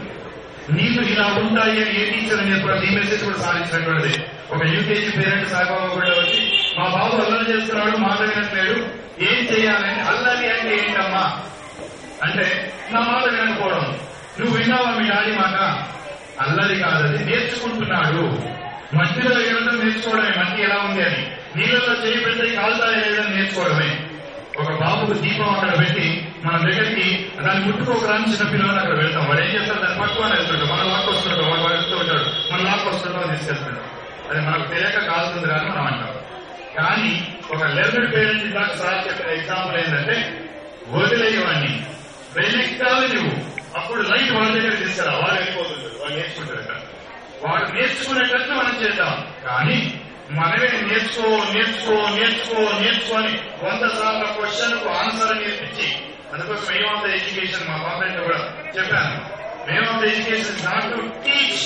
నీకు ఇలా ఉంటాయి అని ఏ టీచర్ నేర్పగలదు ఈ మెసేజ్ కూడా సాధించినటువంటిది ఒక యూకేజీ పేరెంట్ సాయిబాబా కూడా వచ్చి మా బాబు అల్లరి చేస్తున్నాడు మాట్లాడినట్లేడు ఏం చేయాలని? అల్లరి అంటే ఏంటమ్మా? అంటే నా మాట వినకపోవడం. నువ్వు విన్నావా మీ డాడీ మాట? అల్లరి కాదని నేర్చుకుంటున్నాడు. మట్టిలో ఎగరడం నేర్చుకోవడమే. మట్టి ఎలా ఉంది అని. నీళ్ళలో చేయి పెడితే కాలుతాయి లేదని నేర్చుకోవడమే. ఒక బాబుకు దీపం అక్కడ పెట్టి మన దగ్గరికి దాన్ని ముట్టుకోకరాని చిన్న పిల్లలు అక్కడ వెళ్తాం. వాడు ఏం చేస్తాడు? దాన్ని పట్టుకొని వెళ్తాడు మన లాక్ వస్తుంటాడు వాడు వెళ్తూ ఉంటాడు. మన లాక్ వస్తుంటాం తీసుకెళ్తాడు. అది మనకు తెలియక కాలుతుంది కానీ మనం అంటాం. కానీ ఒక లెవెల్ పేరెంట్ దాకా సార్ చెప్పిన ఎగ్జాంపుల్ ఏంటంటే వదిలేయవాడిని వెనక్కాలి నువ్వు అప్పుడు లైట్ వాళ్ళ దగ్గర తీసుకురా వాళ్ళు వెళ్ళిపోతుంది వాడు నేర్చుకుంటాడు నేర్చుకునేటట్లు మనం చేద్దాం. కానీ మనమే నేర్చుకో నేర్చుకో నేర్చుకో నేర్చుకో అని వంద సార్ల క్వశ్చన్కు ఆన్సర్ నేర్పించి అందుకోసం ఏం ఆఫ్ ద ఎడ్యుకేషన్ మా పాపంలో కూడా చెప్పాను. Aim of the education not to teach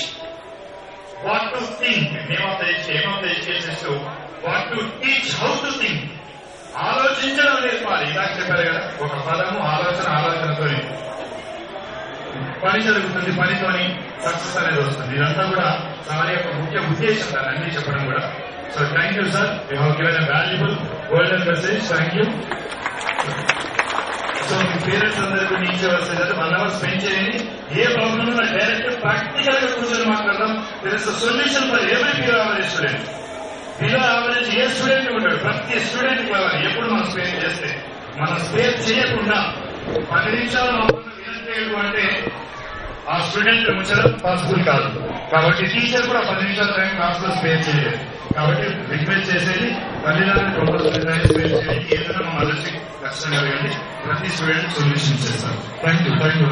what to think name of the name of the education to what to teach how to think ఆలోచించడం నేర్పాలి ఇలా చెప్పారు కదా. ఒక పదము ఆలోచన ఆలోచనతో పని జరుగుతుంది పనితోని సక్సెస్ అనేది వస్తుంది. ఇదంతా కూడా సార్ యొక్క ముఖ్య ఉద్దేశం సార్ అన్ని చెప్పడం కూడా. So thank you sir you have given valuable golden message thank you so me parents అందరికీ ఇచ్చేవలసింది అంటే వన్ అవర్ స్పెండ్ చేయండి. ఏ ప్రాబ్లమ్ ఉన్నా డైరెక్ట్ ప్రాక్టికల్గా కూర్చొని మాట్లాడదాం. There is solution for every below average student below average a student ఉంటాడు ప్రతి స్టూడెంట్ కావాలి. ఎప్పుడు మనం స్పేర్ చేస్తే. మనం స్పేర్ చేయకుండా పది నిమిషాలు మాత్రమే అంటే ఆ స్టూడెంట్ ఉంచడం పాసిబుల్ కాదు. కాబట్టి టీచర్ కూడా పది నిమిషాల టైం క్లాస్లో స్పేర్ చేయలేదు. కాబట్టి రిక్వెస్ట్ చేసేది తల్లిదండ్రులు కంపల్సరీ టైం స్పేర్ చేయండి ఏదైనా మన అదర్శి కష్టంగా ప్రతి స్టూడెంట్ సొల్యూషన్ చేస్తారు. Thank you thank you